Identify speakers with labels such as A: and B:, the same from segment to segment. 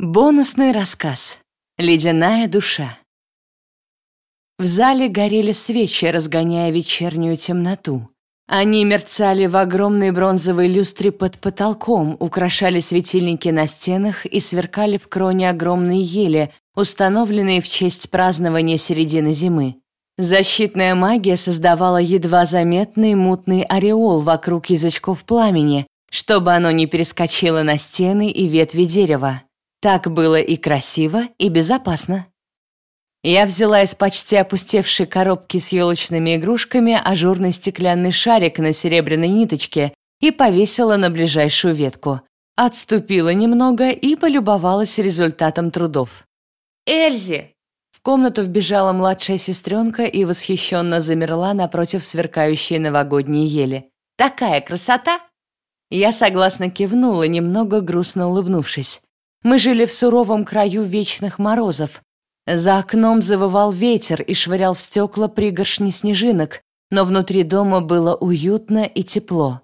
A: Бонусный рассказ. Ледяная душа. В зале горели свечи, разгоняя вечернюю темноту. Они мерцали в огромной бронзовой люстре под потолком, украшали светильники на стенах и сверкали в кроне огромной ели, установленные в честь празднования середины зимы. Защитная магия создавала едва заметный мутный ореол вокруг язычков пламени, чтобы оно не перескочило на стены и ветви дерева. Так было и красиво, и безопасно. Я взяла из почти опустевшей коробки с елочными игрушками ажурный стеклянный шарик на серебряной ниточке и повесила на ближайшую ветку. Отступила немного и полюбовалась результатом трудов. «Эльзи!» В комнату вбежала младшая сестренка и восхищенно замерла напротив сверкающей новогодней ели. «Такая красота!» Я согласно кивнула, немного грустно улыбнувшись. Мы жили в суровом краю вечных морозов. За окном завывал ветер и швырял в стекла пригоршни снежинок, но внутри дома было уютно и тепло.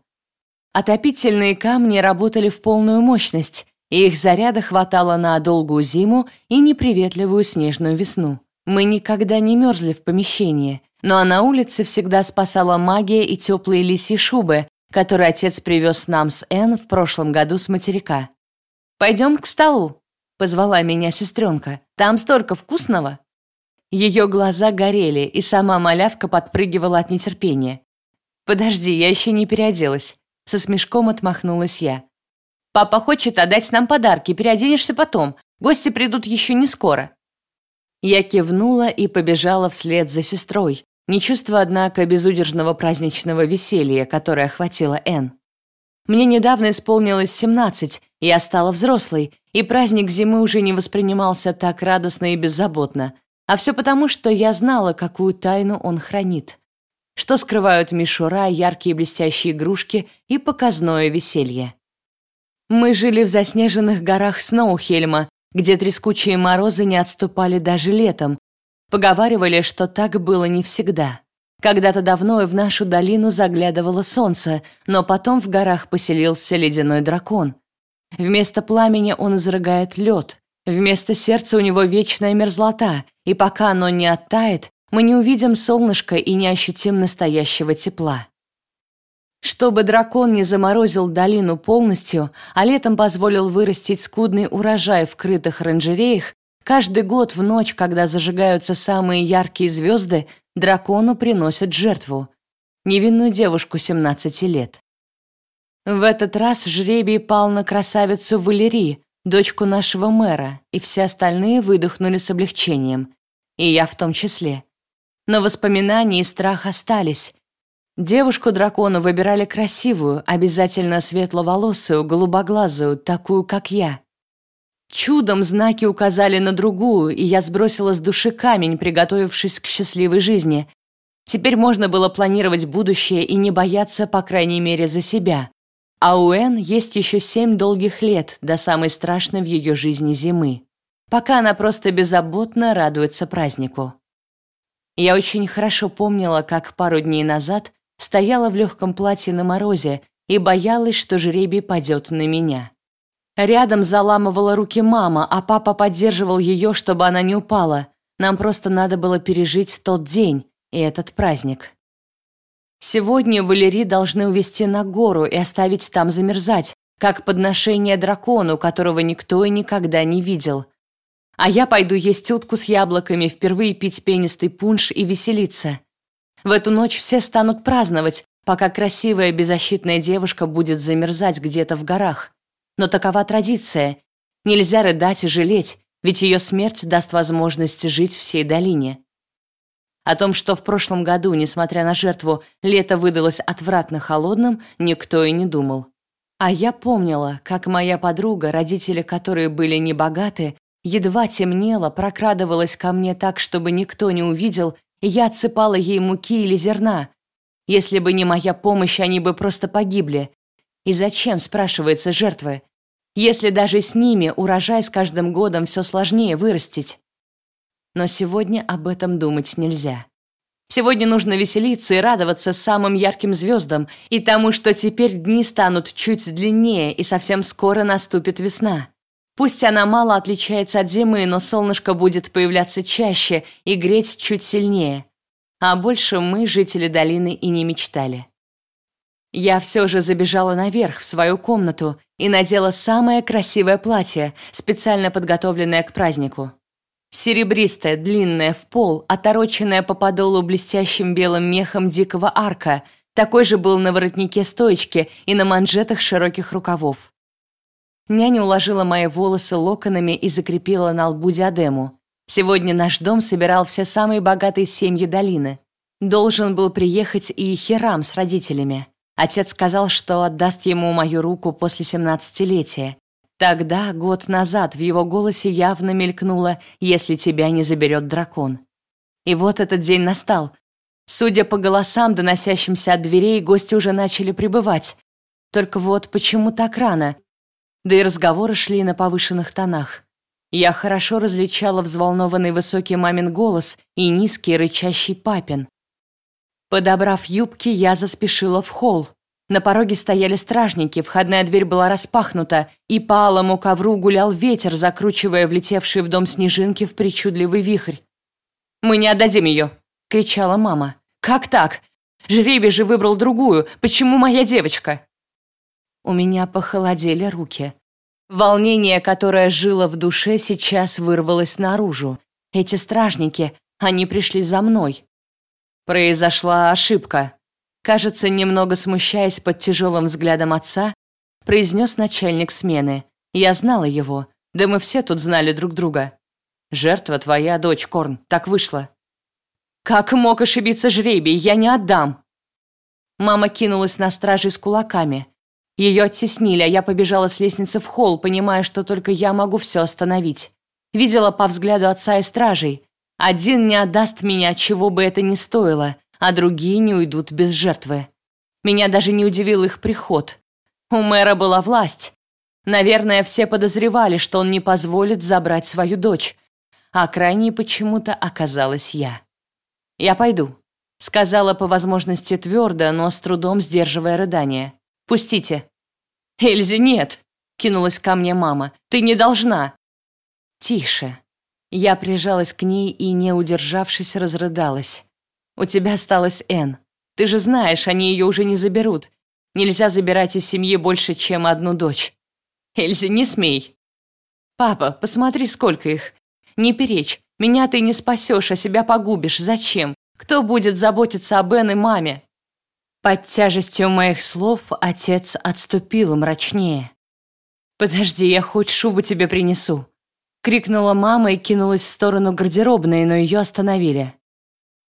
A: Отопительные камни работали в полную мощность, и их заряда хватало на долгую зиму и неприветливую снежную весну. Мы никогда не мерзли в помещении, но на улице всегда спасала магия и теплые лисьи шубы, которые отец привез нам с Энн в прошлом году с материка. «Пойдем к столу», — позвала меня сестренка. «Там столько вкусного». Ее глаза горели, и сама малявка подпрыгивала от нетерпения. «Подожди, я еще не переоделась», — со смешком отмахнулась я. «Папа хочет отдать нам подарки, переоденешься потом. Гости придут еще не скоро». Я кивнула и побежала вслед за сестрой, не чувствуя, однако, безудержного праздничного веселья, которое охватило Энн. Мне недавно исполнилось 17, я стала взрослой, и праздник зимы уже не воспринимался так радостно и беззаботно. А все потому, что я знала, какую тайну он хранит. Что скрывают мишура, яркие блестящие игрушки и показное веселье. Мы жили в заснеженных горах Сноухельма, где трескучие морозы не отступали даже летом. Поговаривали, что так было не всегда. Когда-то давно в нашу долину заглядывало солнце, но потом в горах поселился ледяной дракон. Вместо пламени он изрыгает лед, вместо сердца у него вечная мерзлота, и пока оно не оттает, мы не увидим солнышко и не ощутим настоящего тепла. Чтобы дракон не заморозил долину полностью, а летом позволил вырастить скудный урожай в крытых оранжереях, каждый год в ночь, когда зажигаются самые яркие звезды, дракону приносят жертву – невинную девушку 17 лет. В этот раз жребий пал на красавицу Валерии, дочку нашего мэра, и все остальные выдохнули с облегчением, и я в том числе. Но воспоминания и страх остались. Девушку-дракона выбирали красивую, обязательно светловолосую, голубоглазую, такую, как я. Чудом знаки указали на другую, и я сбросила с души камень, приготовившись к счастливой жизни. Теперь можно было планировать будущее и не бояться, по крайней мере, за себя. А у Энн есть еще семь долгих лет до самой страшной в ее жизни зимы. Пока она просто беззаботно радуется празднику. Я очень хорошо помнила, как пару дней назад стояла в легком платье на морозе и боялась, что жребий падет на меня. Рядом заламывала руки мама, а папа поддерживал ее, чтобы она не упала. Нам просто надо было пережить тот день и этот праздник. Сегодня Валерий должны увезти на гору и оставить там замерзать, как подношение дракону, которого никто и никогда не видел. А я пойду есть утку с яблоками, впервые пить пенистый пунш и веселиться. В эту ночь все станут праздновать, пока красивая беззащитная девушка будет замерзать где-то в горах. Но такова традиция. Нельзя рыдать и жалеть, ведь ее смерть даст возможность жить всей долине. О том, что в прошлом году, несмотря на жертву, лето выдалось отвратно холодным, никто и не думал. А я помнила, как моя подруга, родители которой были небогаты, едва темнело, прокрадывалась ко мне так, чтобы никто не увидел, и я отсыпала ей муки или зерна. Если бы не моя помощь, они бы просто погибли, и зачем, спрашивается, жертвы? Если даже с ними урожай с каждым годом все сложнее вырастить. Но сегодня об этом думать нельзя. Сегодня нужно веселиться и радоваться самым ярким звездам и тому, что теперь дни станут чуть длиннее и совсем скоро наступит весна. Пусть она мало отличается от зимы, но солнышко будет появляться чаще и греть чуть сильнее. А больше мы, жители долины, и не мечтали. Я все же забежала наверх, в свою комнату, и надела самое красивое платье, специально подготовленное к празднику. Серебристое, длинное, в пол, отороченное по подолу блестящим белым мехом дикого арка, такой же был на воротнике стоечки и на манжетах широких рукавов. Няня уложила мои волосы локонами и закрепила на лбу диадему. Сегодня наш дом собирал все самые богатые семьи долины. Должен был приехать и Хирам с родителями. Отец сказал, что отдаст ему мою руку после семнадцатилетия, Тогда, год назад, в его голосе явно мелькнуло «если тебя не заберет дракон». И вот этот день настал. Судя по голосам, доносящимся от дверей, гости уже начали прибывать. Только вот почему так рано? Да и разговоры шли на повышенных тонах. Я хорошо различала взволнованный высокий мамин голос и низкий рычащий папин. Подобрав юбки, я заспешила в холл. На пороге стояли стражники, входная дверь была распахнута, и по алому ковру гулял ветер, закручивая влетевшие в дом снежинки в причудливый вихрь. «Мы не отдадим ее!» — кричала мама. «Как так? Жребий же выбрал другую. Почему моя девочка?» У меня похолодели руки. Волнение, которое жило в душе, сейчас вырвалось наружу. Эти стражники, они пришли за мной. Произошла ошибка, кажется, немного смущаясь под тяжелым взглядом отца, произнес начальник смены. Я знала его, да мы все тут знали друг друга. Жертва твоя дочь, Корн, так вышло. Как мог ошибиться жребий, я не отдам. Мама кинулась на стражей с кулаками. Ее оттеснили, а я побежала с лестницы в холл, понимая, что только я могу все остановить. Видела по взгляду отца и стражей. Один не отдаст меня, чего бы это ни стоило а другие не уйдут без жертвы. Меня даже не удивил их приход. У мэра была власть. Наверное, все подозревали, что он не позволит забрать свою дочь. А крайней почему-то оказалась я. «Я пойду», — сказала по возможности твердо, но с трудом сдерживая рыдание. «Пустите». «Эльзи, нет!» — кинулась ко мне мама. «Ты не должна!» «Тише». Я прижалась к ней и, не удержавшись, разрыдалась. У тебя осталась Энн. Ты же знаешь, они ее уже не заберут. Нельзя забирать из семьи больше, чем одну дочь. Эльзи, не смей. Папа, посмотри, сколько их. Не перечь. Меня ты не спасешь, а себя погубишь. Зачем? Кто будет заботиться об Энн и маме? Под тяжестью моих слов отец отступил мрачнее. «Подожди, я хоть шубу тебе принесу!» Крикнула мама и кинулась в сторону гардеробной, но ее остановили.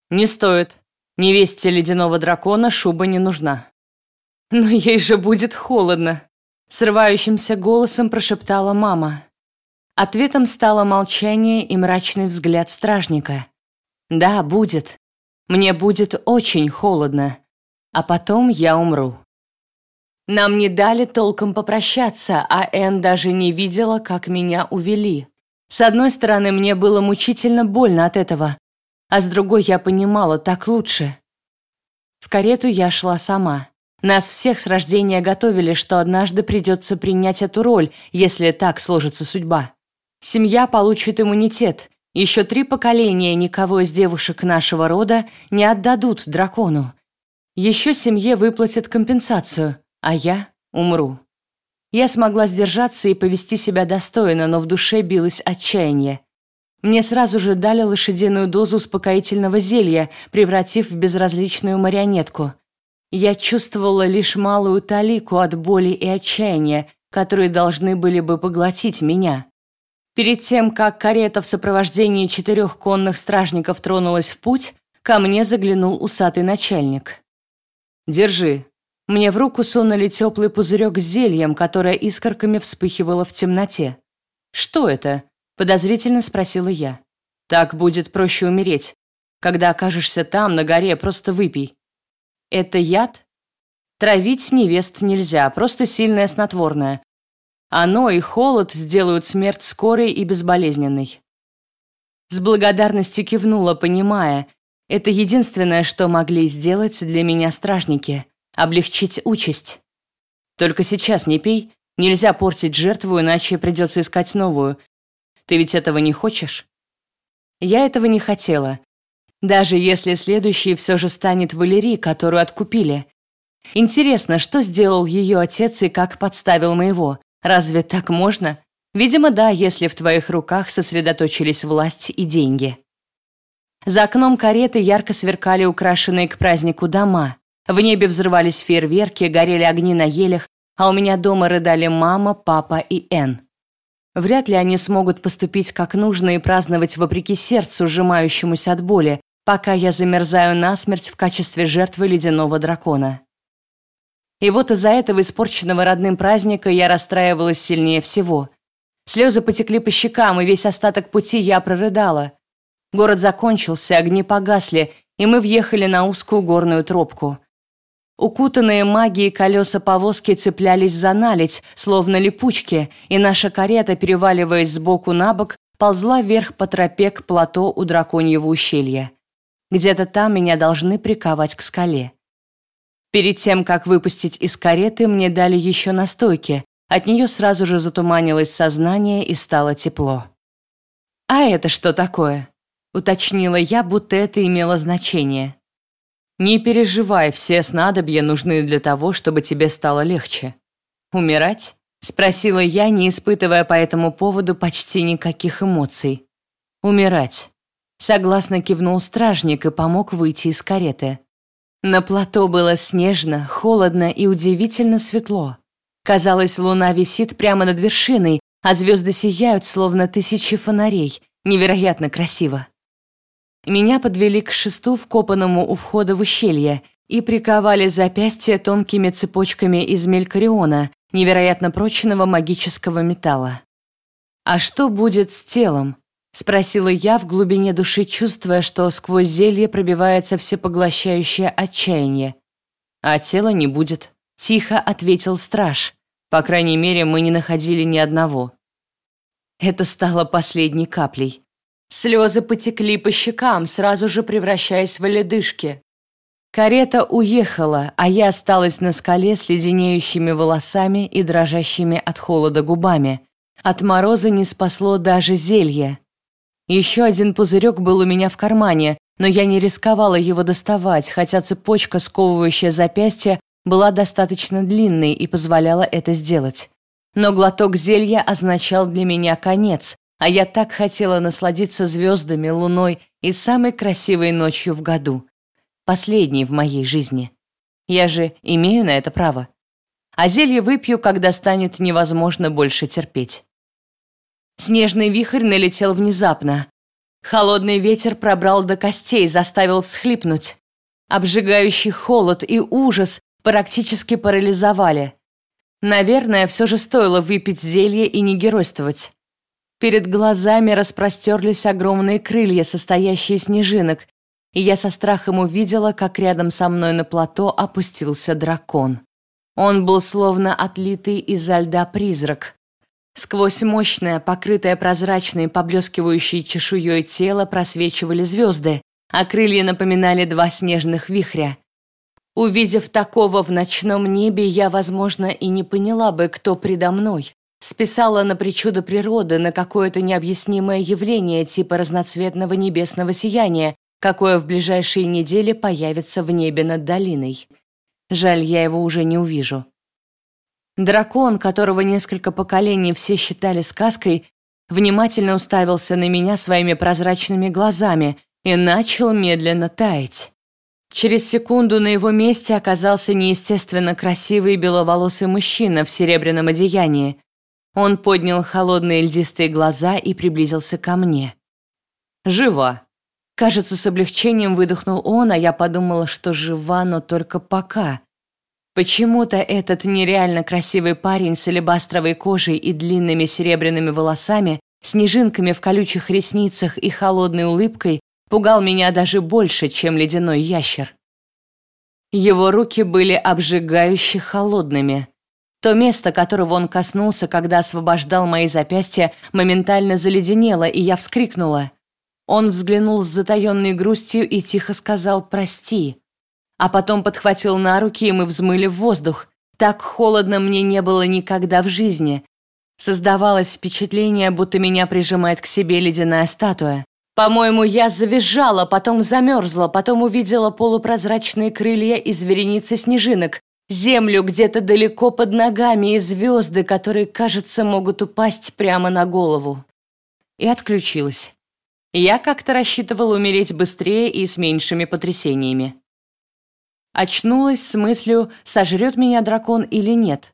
A: «Не стоит. Невесте ледяного дракона шуба не нужна». «Но ей же будет холодно», — срывающимся голосом прошептала мама. Ответом стало молчание и мрачный взгляд стражника. «Да, будет. Мне будет очень холодно. А потом я умру». Нам не дали толком попрощаться, а Энн даже не видела, как меня увели. С одной стороны, мне было мучительно больно от этого, а с другой я понимала, так лучше. В карету я шла сама. Нас всех с рождения готовили, что однажды придется принять эту роль, если так сложится судьба. Семья получит иммунитет. Еще три поколения никого из девушек нашего рода не отдадут дракону. Еще семье выплатят компенсацию, а я умру. Я смогла сдержаться и повести себя достойно, но в душе билось отчаяние. Мне сразу же дали лошадиную дозу успокоительного зелья, превратив в безразличную марионетку. Я чувствовала лишь малую талику от боли и отчаяния, которые должны были бы поглотить меня. Перед тем, как карета в сопровождении четырех конных стражников тронулась в путь, ко мне заглянул усатый начальник. «Держи». Мне в руку сунули теплый пузырек с зельем, которое искорками вспыхивало в темноте. «Что это?» Подозрительно спросила я. Так будет проще умереть. Когда окажешься там, на горе, просто выпей. Это яд? Травить невест нельзя, просто сильное снотворное. Оно и холод сделают смерть скорой и безболезненной. С благодарностью кивнула, понимая, это единственное, что могли сделать для меня стражники — облегчить участь. Только сейчас не пей, Нельзя портить жертву, иначе придется искать новую. Ты ведь этого не хочешь? Я этого не хотела. Даже если следующей все же станет Валерий, которую откупили. Интересно, что сделал ее отец и как подставил моего? Разве так можно? Видимо, да, если в твоих руках сосредоточились власть и деньги. За окном кареты ярко сверкали украшенные к празднику дома. В небе взрывались фейерверки, горели огни на елях, а у меня дома рыдали мама, папа и Энн. Вряд ли они смогут поступить как нужно и праздновать вопреки сердцу, сжимающемуся от боли, пока я замерзаю насмерть в качестве жертвы ледяного дракона. И вот из-за этого испорченного родным праздника я расстраивалась сильнее всего. Слезы потекли по щекам, и весь остаток пути я прорыдала. Город закончился, огни погасли, и мы въехали на узкую горную тропку. Укутанные магией колеса повозки цеплялись за наледь, словно липучки, и наша карета, переваливаясь сбоку на бок, ползла вверх по тропе к плато у драконьего ущелья. Где-то там меня должны приковать к скале. Перед тем, как выпустить из кареты, мне дали еще настойки. От нее сразу же затуманилось сознание и стало тепло. «А это что такое?» — уточнила я, будто это имело значение. Не переживай, все снадобья нужны для того, чтобы тебе стало легче. Умирать? Спросила я, не испытывая по этому поводу почти никаких эмоций. Умирать. Согласно кивнул стражник и помог выйти из кареты. На плато было снежно, холодно и удивительно светло. Казалось, луна висит прямо над вершиной, а звезды сияют, словно тысячи фонарей. Невероятно красиво. Меня подвели к шесту, вкопанному у входа в ущелье, и приковали запястья тонкими цепочками из мелькариона, невероятно прочного магического металла. «А что будет с телом?» — спросила я в глубине души, чувствуя, что сквозь зелье пробивается всепоглощающее отчаяние. «А тела не будет», — тихо ответил страж. По крайней мере, мы не находили ни одного. Это стало последней каплей. Слезы потекли по щекам, сразу же превращаясь в ледышки. Карета уехала, а я осталась на скале с леденеющими волосами и дрожащими от холода губами. От мороза не спасло даже зелье. Еще один пузырек был у меня в кармане, но я не рисковала его доставать, хотя цепочка, сковывающая запястье, была достаточно длинной и позволяла это сделать. Но глоток зелья означал для меня конец, а я так хотела насладиться звездами, луной и самой красивой ночью в году. Последней в моей жизни. Я же имею на это право. А зелье выпью, когда станет невозможно больше терпеть. Снежный вихрь налетел внезапно. Холодный ветер пробрал до костей, заставил всхлипнуть. Обжигающий холод и ужас практически парализовали. Наверное, все же стоило выпить зелье и не геройствовать. Перед глазами распростерлись огромные крылья, состоящие снежинок, и я со страхом увидела, как рядом со мной на плато опустился дракон. Он был словно отлитый изо льда призрак. Сквозь мощное, покрытое прозрачной, поблескивающей чешуей тело просвечивали звезды, а крылья напоминали два снежных вихря. Увидев такого в ночном небе, я, возможно, и не поняла бы, кто предо мной. Списала на причуды природы, на какое-то необъяснимое явление типа разноцветного небесного сияния, какое в ближайшие недели появится в небе над долиной. Жаль, я его уже не увижу. Дракон, которого несколько поколений все считали сказкой, внимательно уставился на меня своими прозрачными глазами и начал медленно таять. Через секунду на его месте оказался неестественно красивый беловолосый мужчина в серебряном одеянии. Он поднял холодные льдистые глаза и приблизился ко мне. «Жива!» Кажется, с облегчением выдохнул он, а я подумала, что жива, но только пока. Почему-то этот нереально красивый парень с алебастровой кожей и длинными серебряными волосами, снежинками в колючих ресницах и холодной улыбкой пугал меня даже больше, чем ледяной ящер. Его руки были обжигающе холодными. То место, которого он коснулся, когда освобождал мои запястья, моментально заледенело, и я вскрикнула. Он взглянул с затаенной грустью и тихо сказал «прости». А потом подхватил на руки, и мы взмыли в воздух. Так холодно мне не было никогда в жизни. Создавалось впечатление, будто меня прижимает к себе ледяная статуя. По-моему, я завизжала, потом замерзла, потом увидела полупрозрачные крылья из вереницы снежинок, землю где-то далеко под ногами и звезды, которые, кажется, могут упасть прямо на голову. И отключилась. Я как-то рассчитывала умереть быстрее и с меньшими потрясениями. Очнулась с мыслью, сожрет меня дракон или нет.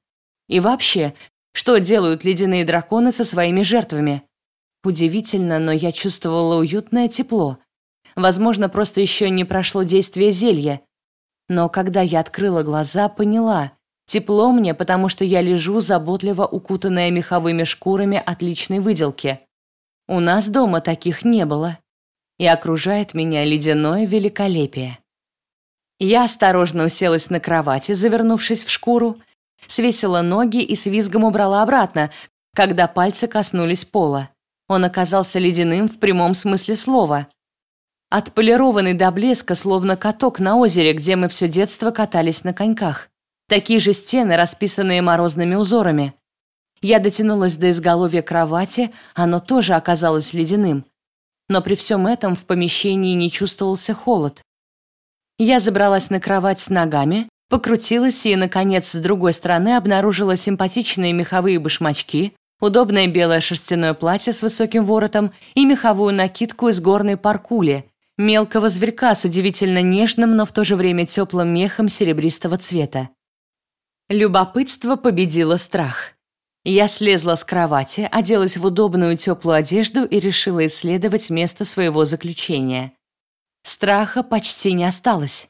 A: И вообще, что делают ледяные драконы со своими жертвами? Удивительно, но я чувствовала уютное тепло. Возможно, просто еще не прошло действие зелья. Но когда я открыла глаза, поняла. Тепло мне, потому что я лежу, заботливо укутанная меховыми шкурами отличной выделки. У нас дома таких не было. И окружает меня ледяное великолепие. Я осторожно уселась на кровати, завернувшись в шкуру, свесила ноги и с визгом убрала обратно, когда пальцы коснулись пола. Он оказался ледяным в прямом смысле слова. Отполированный до блеска, словно каток на озере, где мы все детство катались на коньках. Такие же стены, расписанные морозными узорами. Я дотянулась до изголовья кровати, оно тоже оказалось ледяным. Но при всем этом в помещении не чувствовался холод. Я забралась на кровать с ногами, покрутилась и, наконец, с другой стороны обнаружила симпатичные меховые башмачки, удобное белое шерстяное платье с высоким воротом и меховую накидку из горной паркули, мелкого зверька с удивительно нежным, но в то же время теплым мехом серебристого цвета. Любопытство победило страх. Я слезла с кровати, оделась в удобную теплую одежду и решила исследовать место своего заключения. Страха почти не осталось.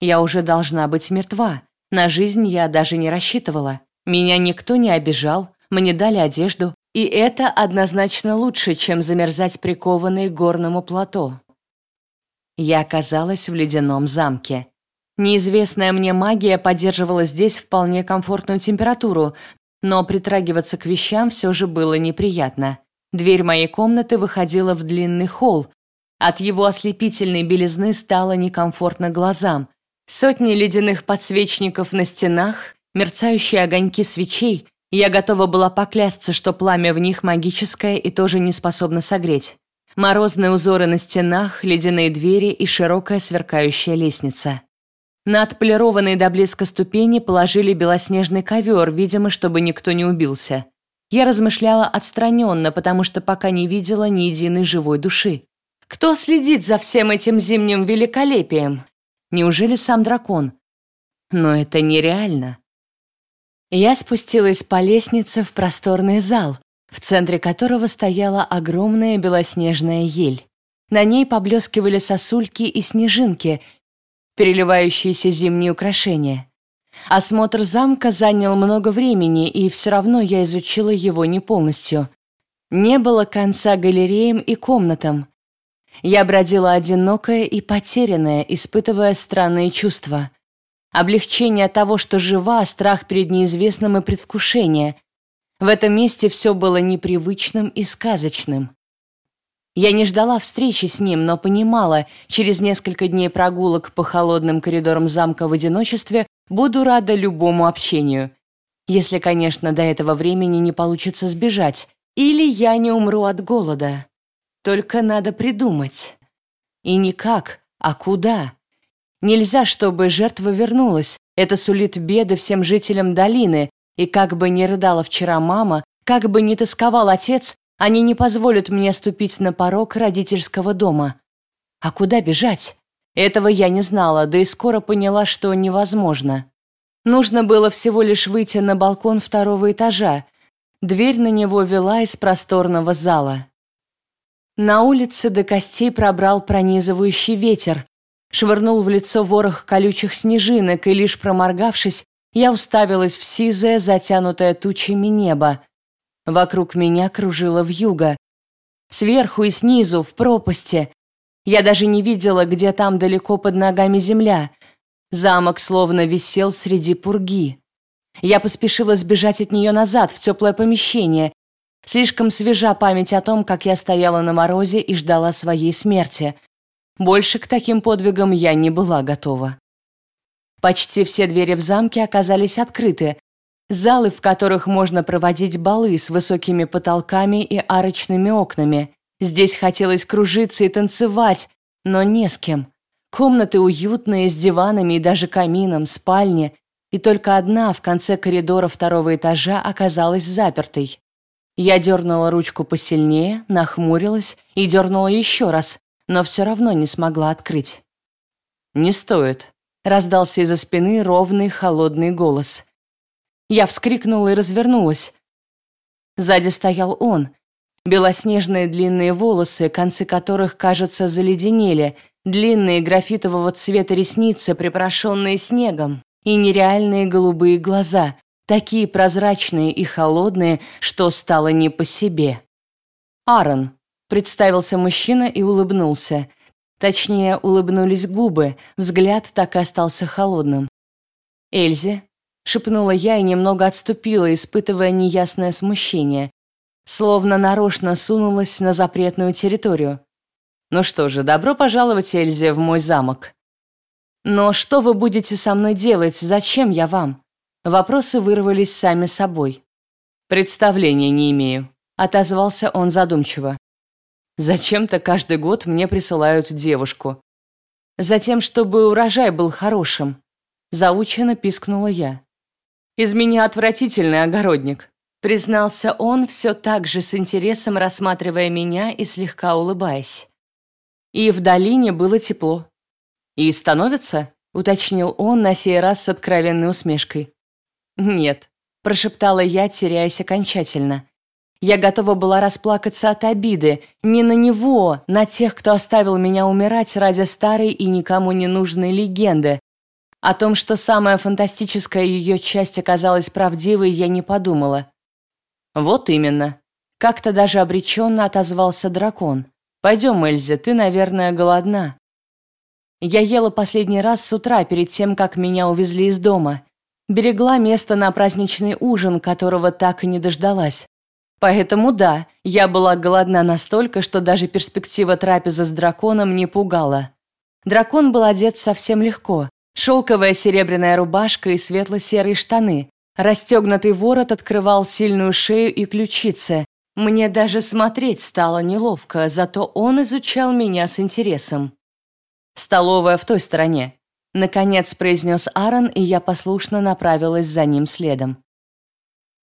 A: Я уже должна быть мертва. На жизнь я даже не рассчитывала. Меня никто не обижал, мне дали одежду, и это однозначно лучше, чем замерзать прикованной к горному плато. Я оказалась в ледяном замке. Неизвестная мне магия поддерживала здесь вполне комфортную температуру, но притрагиваться к вещам все же было неприятно. Дверь моей комнаты выходила в длинный холл, от его ослепительной белизны стало некомфортно глазам. Сотни ледяных подсвечников на стенах, мерцающие огоньки свечей. Я готова была поклясться, что пламя в них магическое и тоже не способно согреть. Морозные узоры на стенах, ледяные двери и широкая сверкающая лестница. На отполированные до блеска ступени положили белоснежный ковер, видимо, чтобы никто не убился. Я размышляла отстраненно, потому что пока не видела ни единой живой души. Кто следит за всем этим зимним великолепием? Неужели сам дракон? Но это нереально. Я спустилась по лестнице в просторный зал, в центре которого стояла огромная белоснежная ель. На ней поблескивали сосульки и снежинки, переливающиеся зимние украшения. Осмотр замка занял много времени, и все равно я изучила его не полностью. Не было конца галереям и комнатам. Я бродила одинокая и потерянная, испытывая странные чувства. Облегчение того, что жива, страх перед неизвестным и предвкушение. В этом месте все было непривычным и сказочным. Я не ждала встречи с ним, но понимала, через несколько дней прогулок по холодным коридорам замка в одиночестве буду рада любому общению. Если, конечно, до этого времени не получится сбежать, или я не умру от голода. Только надо придумать. И не как, а куда. Нельзя, чтобы жертва вернулась. Это сулит беды всем жителям долины. И как бы ни рыдала вчера мама, как бы ни тосковал отец, они не позволят мне ступить на порог родительского дома. А куда бежать? Этого я не знала, да и скоро поняла, что невозможно. Нужно было всего лишь выйти на балкон второго этажа. Дверь на него вела из просторного зала. На улице до костей пробрал пронизывающий ветер, швырнул в лицо ворох колючих снежинок, и лишь проморгавшись, я уставилась в сизое, затянутое тучами небо. Вокруг меня кружило вьюга. Сверху и снизу, в пропасти. Я даже не видела, где там далеко под ногами земля. Замок словно висел среди пурги. Я поспешила сбежать от нее назад, в теплое помещение, Слишком свежа память о том, как я стояла на морозе и ждала своей смерти. Больше к таким подвигам я не была готова. Почти все двери в замке оказались открыты, Залы, в которых можно проводить балы с высокими потолками и арочными окнами. Здесь хотелось кружиться и танцевать, но не с кем. Комнаты уютные, с диванами и даже камином, спальни, и только одна в конце коридора второго этажа оказалась запертой. Я дернула ручку посильнее, нахмурилась и дернула еще раз, но все равно не смогла открыть. «Не стоит», — раздался из-за спины ровный холодный голос. Я вскрикнула и развернулась. Сзади стоял он. Белоснежные длинные волосы, концы которых, кажется, заледенели, длинные графитового цвета ресницы, припорошенные снегом, и нереальные голубые глаза, такие прозрачные и холодные, что стало не по себе. «Аарон», — представился мужчина и улыбнулся. Точнее, улыбнулись губы, взгляд так и остался холодным. «Эльзе», — шепнула я и немного отступила, испытывая неясное смущение. Словно нарочно сунулась на запретную территорию. «Ну что же, добро пожаловать, Эльзе, в мой замок». «Но что вы будете со мной делать? Зачем я вам?» Вопросы вырвались сами собой. «Представления не имею», — отозвался он задумчиво. «Зачем-то каждый год мне присылают девушку. Затем, чтобы урожай был хорошим», — заучено пискнула я. «Из меня отвратительный огородник», — признался он, все так же с интересом рассматривая меня и слегка улыбаясь. И в долине было тепло. «И становится?» — уточнил он на сей раз с откровенной усмешкой. «Нет», – прошептала я, теряясь окончательно. Я готова была расплакаться от обиды. Не на него, на тех, кто оставил меня умирать ради старой и никому не нужной легенды. О том, что самая фантастическая ее часть оказалась правдивой, я не подумала. «Вот именно». Как-то даже обреченно отозвался дракон. «Пойдем, Эльзе, ты, наверное, голодна». Я ела последний раз с утра, перед тем, как меня увезли из дома. Берегла место на праздничный ужин, которого так и не дождалась. Поэтому да, я была голодна настолько, что даже перспектива трапезы с драконом не пугала. Дракон был одет совсем легко. Шелковая серебряная рубашка и светло-серые штаны. Расстегнутый ворот открывал сильную шею и ключицы. Мне даже смотреть стало неловко, зато он изучал меня с интересом. Столовая в той стороне. Наконец произнес Аарон, и я послушно направилась за ним следом.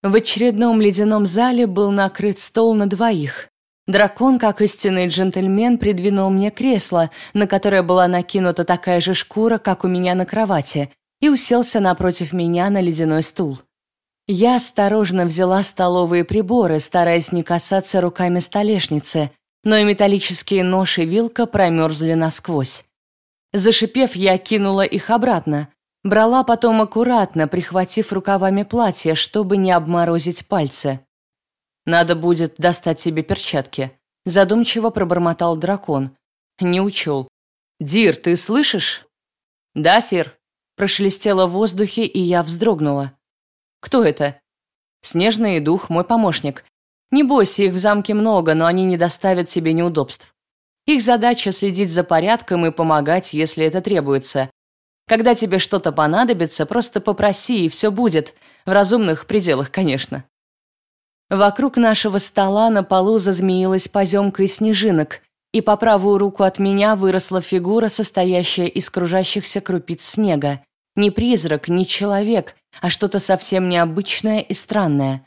A: В очередном ледяном зале был накрыт стол на двоих. Дракон, как истинный джентльмен, придвинул мне кресло, на которое была накинута такая же шкура, как у меня на кровати, и уселся напротив меня на ледяной стул. Я осторожно взяла столовые приборы, стараясь не касаться руками столешницы, но и металлические нож и вилка промерзли насквозь. Зашипев, я кинула их обратно. Брала потом аккуратно, прихватив рукавами платье, чтобы не обморозить пальцы. «Надо будет достать себе перчатки», – задумчиво пробормотал дракон. Не учел. «Дир, ты слышишь?» «Да, сир», – прошелестело в воздухе, и я вздрогнула. «Кто это?» «Снежный дух, мой помощник. Не бойся, их в замке много, но они не доставят тебе неудобств. Их задача следить за порядком и помогать, если это требуется. Когда тебе что-то понадобится, просто попроси, и все будет. В разумных пределах, конечно. Вокруг нашего стола на полу зазмеилась поземка из снежинок, и по правую руку от меня выросла фигура, состоящая из кружащихся крупиц снега. Не призрак, не человек, а что-то совсем необычное и странное.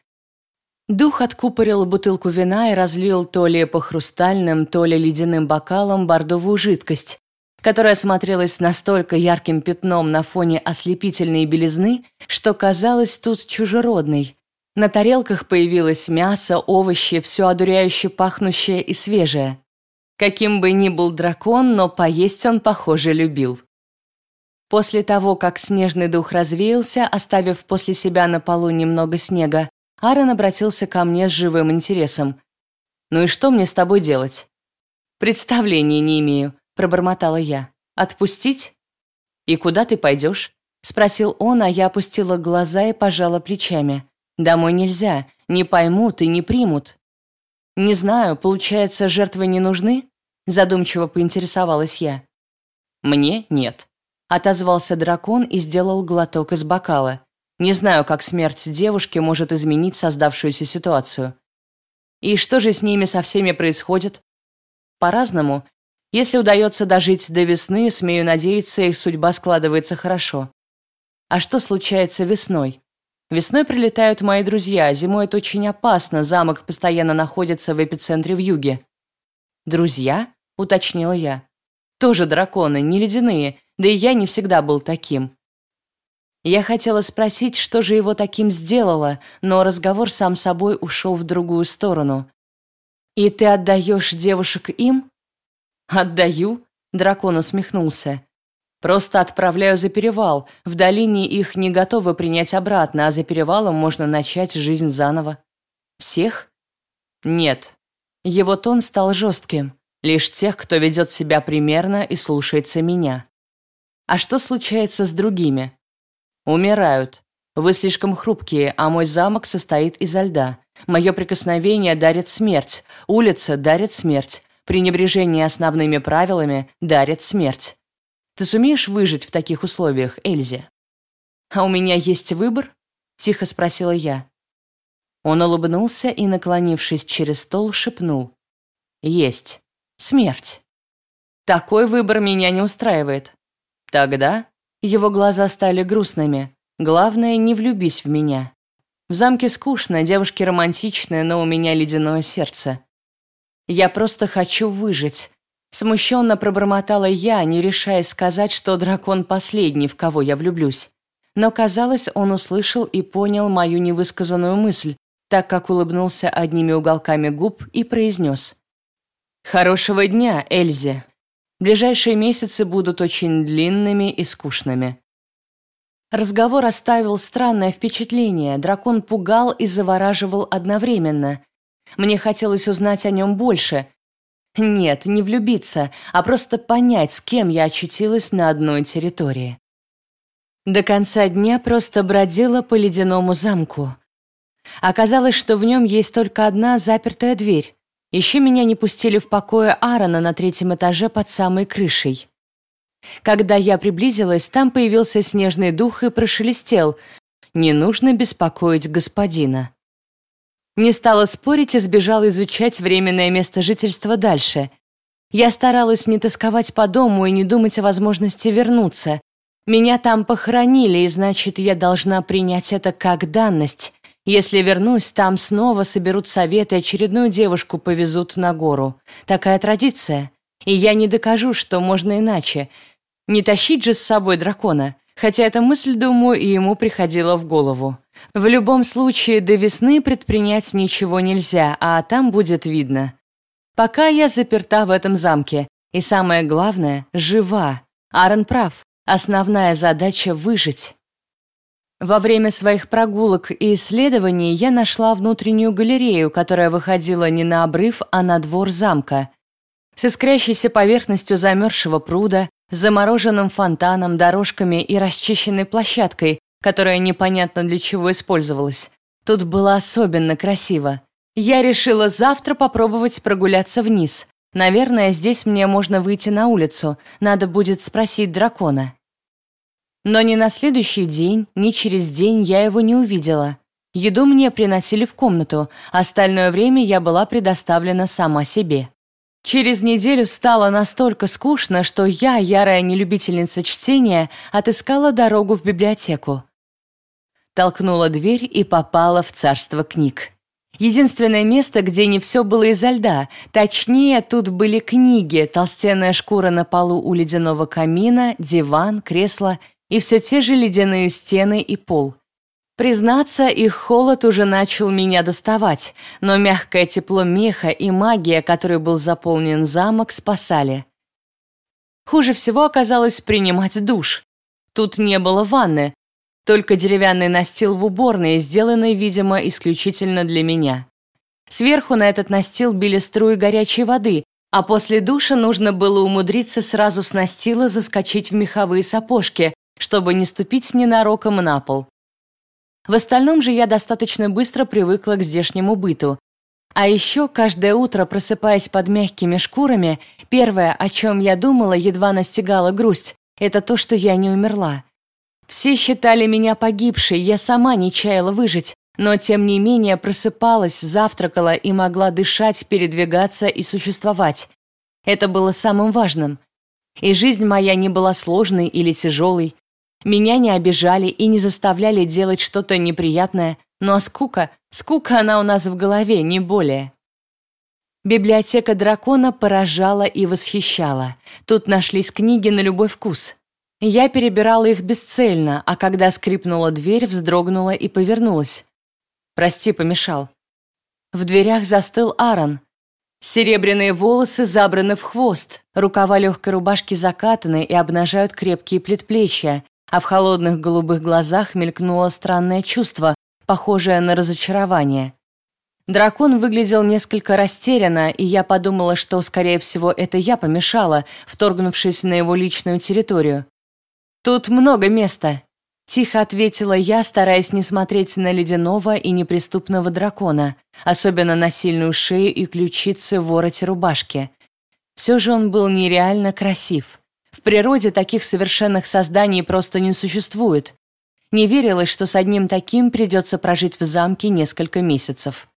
A: Дух откупорил бутылку вина и разлил то ли по хрустальным, то ли ледяным бокалам бордовую жидкость, которая смотрелась настолько ярким пятном на фоне ослепительной белизны, что казалась тут чужеродной. На тарелках появилось мясо, овощи, все одуряюще пахнущее и свежее. Каким бы ни был дракон, но поесть он, похоже, любил. После того, как снежный дух развеялся, оставив после себя на полу немного снега, Аарон обратился ко мне с живым интересом. «Ну и что мне с тобой делать?» «Представления не имею», – пробормотала я. «Отпустить?» «И куда ты пойдешь?» – спросил он, а я опустила глаза и пожала плечами. «Домой нельзя, не поймут и не примут». «Не знаю, получается, жертвы не нужны?» – задумчиво поинтересовалась я. «Мне нет», – отозвался дракон и сделал глоток из бокала. Не знаю, как смерть девушки может изменить создавшуюся ситуацию. И что же с ними со всеми происходит? По-разному. Если удается дожить до весны, смею надеяться, их судьба складывается хорошо. А что случается весной? Весной прилетают мои друзья, зимой это очень опасно, замок постоянно находится в эпицентре в юге. «Друзья?» — уточнила я. «Тоже драконы, не ледяные, да и я не всегда был таким». Я хотела спросить, что же его таким сделало, но разговор сам собой ушел в другую сторону. «И ты отдаешь девушек им?» «Отдаю?» — дракон усмехнулся. Просто отправляю за перевал. В долине их не готовы принять обратно, а за перевалом можно начать жизнь заново. Всех? Нет. Его тон стал жестким. Лишь тех, кто ведет себя примерно и слушается меня. А что случается с другими? Умирают. Вы слишком хрупкие, а мой замок состоит изо льда. Мое прикосновение дарит смерть, улица дарит смерть, пренебрежение основными правилами дарит смерть. Ты сумеешь выжить в таких условиях, Эльзе?» «А у меня есть выбор?» — тихо спросила я. Он улыбнулся и, наклонившись через стол, шепнул. «Есть. Смерть. Такой выбор меня не устраивает. Тогда его глаза стали грустными. Главное, не влюбись в меня. В замке скучно, девушки романтичные, но у меня ледяное сердце. Я просто хочу выжить, Смущенно пробормотала я, не решаясь сказать, что дракон последний, в кого я влюблюсь. Но, казалось, он услышал и понял мою невысказанную мысль, так как улыбнулся одними уголками губ и произнес. «Хорошего дня, Эльзе. Ближайшие месяцы будут очень длинными и скучными». Разговор оставил странное впечатление, дракон пугал и завораживал одновременно. Мне хотелось узнать о нем больше, нет, не влюбиться, а просто понять, с кем я очутилась на одной территории. До конца дня просто бродила по ледяному замку. Оказалось, что в нем есть только одна запертая дверь. Еще меня не пустили в покое Аарона на третьем этаже под самой крышей. Когда я приблизилась, там появился снежный дух и прошелестел. «Не нужно беспокоить господина». Не стала спорить и сбежала изучать временное место жительства дальше. Я старалась не тосковать по дому и не думать о возможности вернуться. Меня там похоронили, и значит, я должна принять это как данность. Если вернусь, там снова соберут советы, и очередную девушку повезут на гору. Такая традиция. И я не докажу, что можно иначе. Не тащить же с собой дракона. Хотя эта мысль, думаю, и ему приходила в голову. В любом случае, до весны предпринять ничего нельзя, а там будет видно. Пока я заперта в этом замке, и самое главное, жива. Аарон прав. Основная задача — выжить. Во время своих прогулок и исследований я нашла внутреннюю галерею, которая выходила не на обрыв, а на двор замка. С искрящейся поверхностью замерзшего пруда, замороженным фонтаном, дорожками и расчищенной площадкой, которая непонятно для чего использовалась. Тут было особенно красиво. Я решила завтра попробовать прогуляться вниз. Наверное, здесь мне можно выйти на улицу. Надо будет спросить дракона. Но ни на следующий день, ни через день я его не увидела. Еду мне приносили в комнату, остальное время я была предоставлена сама себе. Через неделю стало настолько скучно, что я, ярая нелюбительница чтения, отыскала дорогу в библиотеку толкнула дверь и попала в царство книг. Единственное место, где не все было изо льда, точнее, тут были книги, толстенная шкура на полу у ледяного камина, диван, кресло и все те же ледяные стены и пол. Признаться, их холод уже начал меня доставать, но мягкое тепло меха и магия, которой был заполнен замок, спасали. Хуже всего оказалось принимать душ. Тут не было ванны, только деревянный настил в уборной, сделанный, видимо, исключительно для меня. Сверху на этот настил били струи горячей воды, а после душа нужно было умудриться сразу с настила заскочить в меховые сапожки, чтобы не ступить ненароком на пол. В остальном же я достаточно быстро привыкла к здешнему быту. А еще каждое утро, просыпаясь под мягкими шкурами, первое, о чем я думала, едва настигала грусть, это то, что я не умерла. Все считали меня погибшей, я сама не чаяла выжить, но тем не менее просыпалась, завтракала и могла дышать, передвигаться и существовать. Это было самым важным. И жизнь моя не была сложной или тяжелой. Меня не обижали и не заставляли делать что-то неприятное, но скука, скука она у нас в голове, не более. Библиотека дракона поражала и восхищала. Тут нашлись книги на любой вкус. Я перебирала их бесцельно, а когда скрипнула дверь, вздрогнула и повернулась. «Прости, помешал». В дверях застыл Аарон. Серебряные волосы забраны в хвост, рукава легкой рубашки закатаны и обнажают крепкие предплечья, а в холодных голубых глазах мелькнуло странное чувство, похожее на разочарование. Дракон выглядел несколько растерянно, и я подумала, что, скорее всего, это я помешала, вторгнувшись на его личную территорию. «Тут много места», — тихо ответила я, стараясь не смотреть на ледяного и неприступного дракона, особенно на сильную шею и ключицы в вороте рубашки. Все же он был нереально красив. В природе таких совершенных созданий просто не существует. Не верилось, что с одним таким придется прожить в замке несколько месяцев.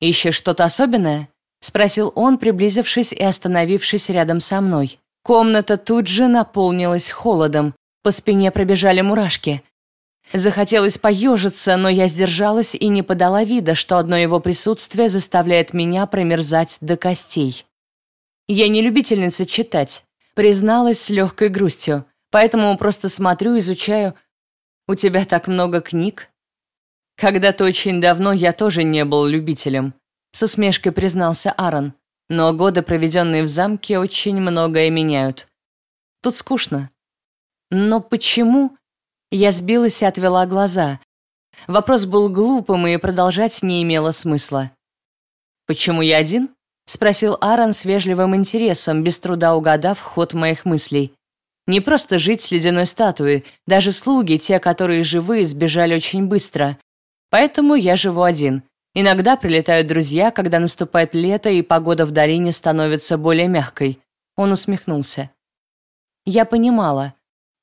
A: «Ищешь что-то особенное?» — спросил он, приблизившись и остановившись рядом со мной. Комната тут же наполнилась холодом, по спине пробежали мурашки. Захотелось поежиться, но я сдержалась и не подала вида, что одно его присутствие заставляет меня промерзать до костей. Я не любительница читать, призналась с легкой грустью, поэтому просто смотрю, изучаю. «У тебя так много книг?» Когда-то очень давно я тоже не был любителем, с усмешкой признался Аарон. Но годы, проведенные в замке, очень многое меняют. Тут скучно. Но почему? Я сбилась и отвела глаза. Вопрос был глупым, и продолжать не имело смысла. «Почему я один?» — спросил Аарон с вежливым интересом, без труда угадав ход моих мыслей. «Не просто жить с ледяной статуей, даже слуги, те, которые живые, сбежали очень быстро. Поэтому я живу один. Иногда прилетают друзья, когда наступает лето и погода в долине становится более мягкой. Он усмехнулся. Я понимала.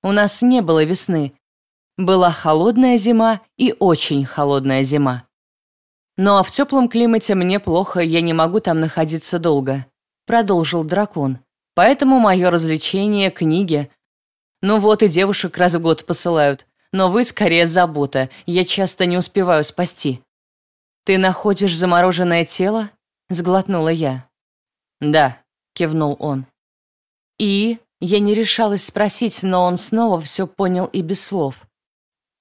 A: У нас не было весны. Была холодная зима и очень холодная зима. Ну а в теплом климате мне плохо, я не могу там находиться долго. Продолжил дракон. Поэтому мое развлечение — книги. Ну вот и девушек раз в год посылают но вы скорее забота, я часто не успеваю спасти». «Ты находишь замороженное тело?» — сглотнула я. «Да», — кивнул он. «И?» — я не решалась спросить, но он снова все понял и без слов.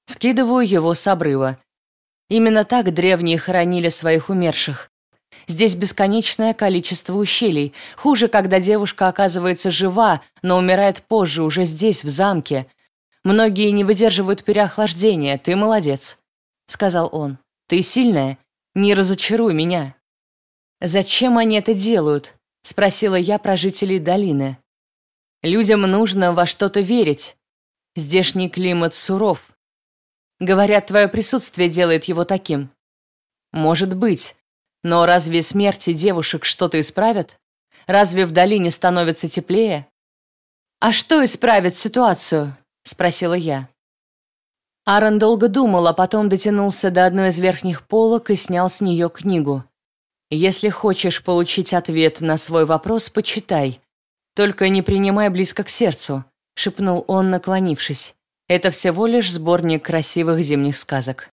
A: Скидываю его с обрыва. Именно так древние хоронили своих умерших. Здесь бесконечное количество ущелий. Хуже, когда девушка оказывается жива, но умирает позже, уже здесь, в замке — Многие не выдерживают переохлаждения, ты молодец», — сказал он. «Ты сильная, не разочаруй меня». «Зачем они это делают?» — спросила я про жителей долины. «Людям нужно во что-то верить. Здешний климат суров. Говорят, твое присутствие делает его таким. Может быть, но разве смерти девушек что-то исправят? Разве в долине становится теплее? А что исправит ситуацию? — спросила я. Аарон долго думал, а потом дотянулся до одной из верхних полок и снял с нее книгу. «Если хочешь получить ответ на свой вопрос, почитай. Только не принимай близко к сердцу», — шепнул он, наклонившись. «Это всего лишь сборник красивых зимних сказок».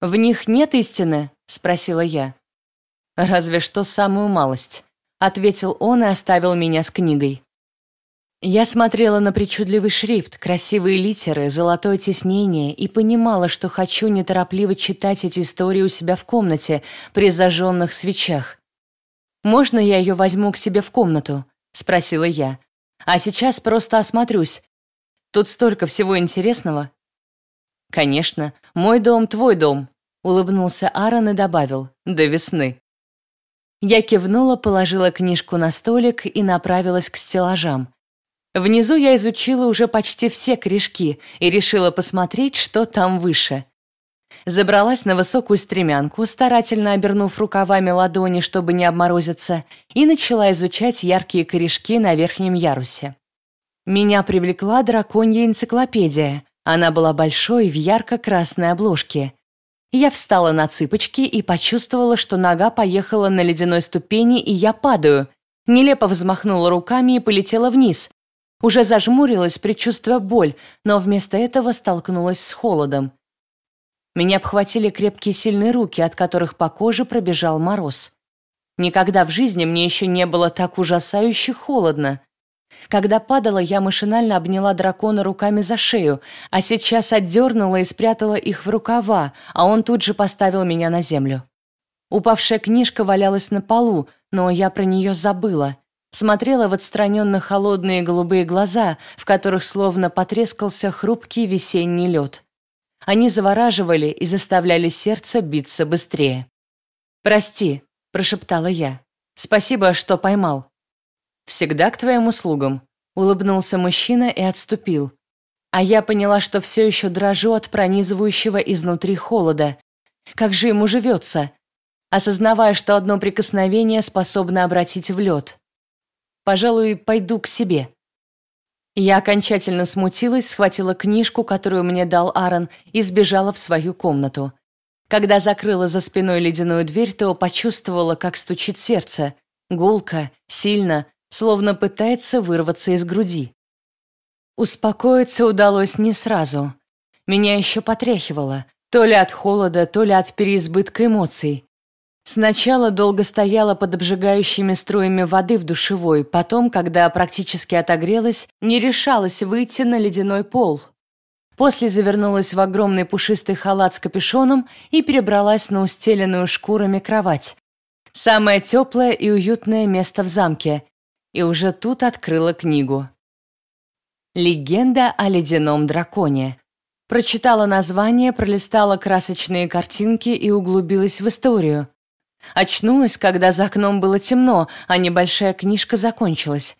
A: «В них нет истины?» — спросила я. «Разве что самую малость», — ответил он и оставил меня с книгой. Я смотрела на причудливый шрифт, красивые литеры, золотое тиснение и понимала, что хочу неторопливо читать эти истории у себя в комнате при зажженных свечах. «Можно я ее возьму к себе в комнату?» — спросила я. «А сейчас просто осмотрюсь. Тут столько всего интересного». «Конечно, мой дом — твой дом», — улыбнулся Аарон и добавил. «До весны». Я кивнула, положила книжку на столик и направилась к стеллажам. Внизу я изучила уже почти все корешки и решила посмотреть, что там выше. Забралась на высокую стремянку, старательно обернув рукавами ладони, чтобы не обморозиться, и начала изучать яркие корешки на верхнем ярусе. Меня привлекла драконья энциклопедия. Она была большой в ярко-красной обложке. Я встала на цыпочки и почувствовала, что нога поехала на ледяной ступени, и я падаю. Нелепо взмахнула руками и полетела вниз. Уже зажмурилась, предчувствуя боль, но вместо этого столкнулась с холодом. Меня обхватили крепкие сильные руки, от которых по коже пробежал мороз. Никогда в жизни мне еще не было так ужасающе холодно. Когда падала, я машинально обняла дракона руками за шею, а сейчас отдернула и спрятала их в рукава, а он тут же поставил меня на землю. Упавшая книжка валялась на полу, но я про нее забыла. Смотрела в отстраненно холодные голубые глаза, в которых словно потрескался хрупкий весенний лед. Они завораживали и заставляли сердце биться быстрее. «Прости», — прошептала я. «Спасибо, что поймал». «Всегда к твоим услугам», — улыбнулся мужчина и отступил. А я поняла, что все еще дрожу от пронизывающего изнутри холода. Как же ему живется, осознавая, что одно прикосновение способно обратить в лед. Пожалуй, пойду к себе. Я окончательно смутилась, схватила книжку, которую мне дал Аарон, и сбежала в свою комнату. Когда закрыла за спиной ледяную дверь, то почувствовала, как стучит сердце. Гулко, сильно, словно пытается вырваться из груди. Успокоиться удалось не сразу. Меня еще потряхивало, то ли от холода, то ли от переизбытка эмоций. Сначала долго стояла под обжигающими струями воды в душевой, потом, когда практически отогрелась, не решалась выйти на ледяной пол. После завернулась в огромный пушистый халат с капюшоном и перебралась на устеленную шкурами кровать. Самое теплое и уютное место в замке, и уже тут открыла книгу. «Легенда о ледяном драконе». Прочитала название, пролистала красочные картинки и углубилась в историю. Очнулась, когда за окном было темно, а небольшая книжка закончилась.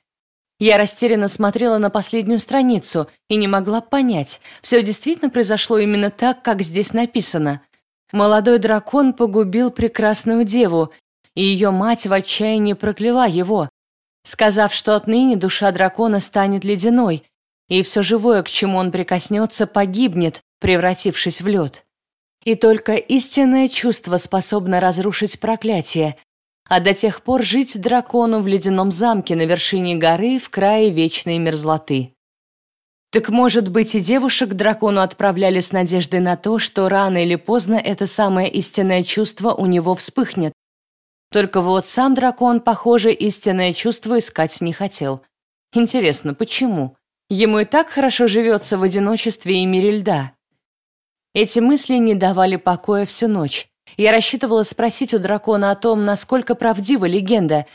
A: Я растерянно смотрела на последнюю страницу и не могла понять, все действительно произошло именно так, как здесь написано. Молодой дракон погубил прекрасную деву, и ее мать в отчаянии прокляла его, сказав, что отныне душа дракона станет ледяной, и все живое, к чему он прикоснется, погибнет, превратившись в лед. И только истинное чувство способно разрушить проклятие, а до тех пор жить дракону в ледяном замке на вершине горы в крае вечной мерзлоты. Так может быть и девушек дракону отправляли с надеждой на то, что рано или поздно это самое истинное чувство у него вспыхнет, только вот сам дракон, похоже, истинное чувство искать не хотел. Интересно, почему? Ему и так хорошо живется в одиночестве и мире льда. Эти мысли не давали покоя всю ночь. Я рассчитывала спросить у дракона о том, насколько правдива легенда,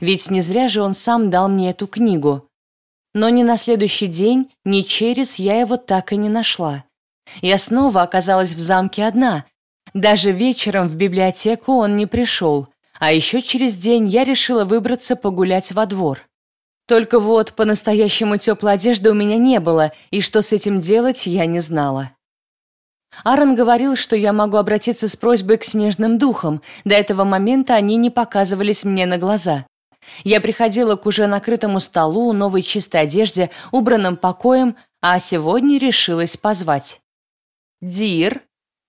A: ведь не зря же он сам дал мне эту книгу. Но ни на следующий день, ни через я его так и не нашла. Я снова оказалась в замке одна. Даже вечером в библиотеку он не пришел. А еще через день я решила выбраться погулять во двор. Только вот по-настоящему теплой одежды у меня не было, и что с этим делать, я не знала. Аарон говорил, что я могу обратиться с просьбой к снежным духам. До этого момента они не показывались мне на глаза. Я приходила к уже накрытому столу, новой чистой одежде, убранным покоем, а сегодня решилась позвать. «Дир»,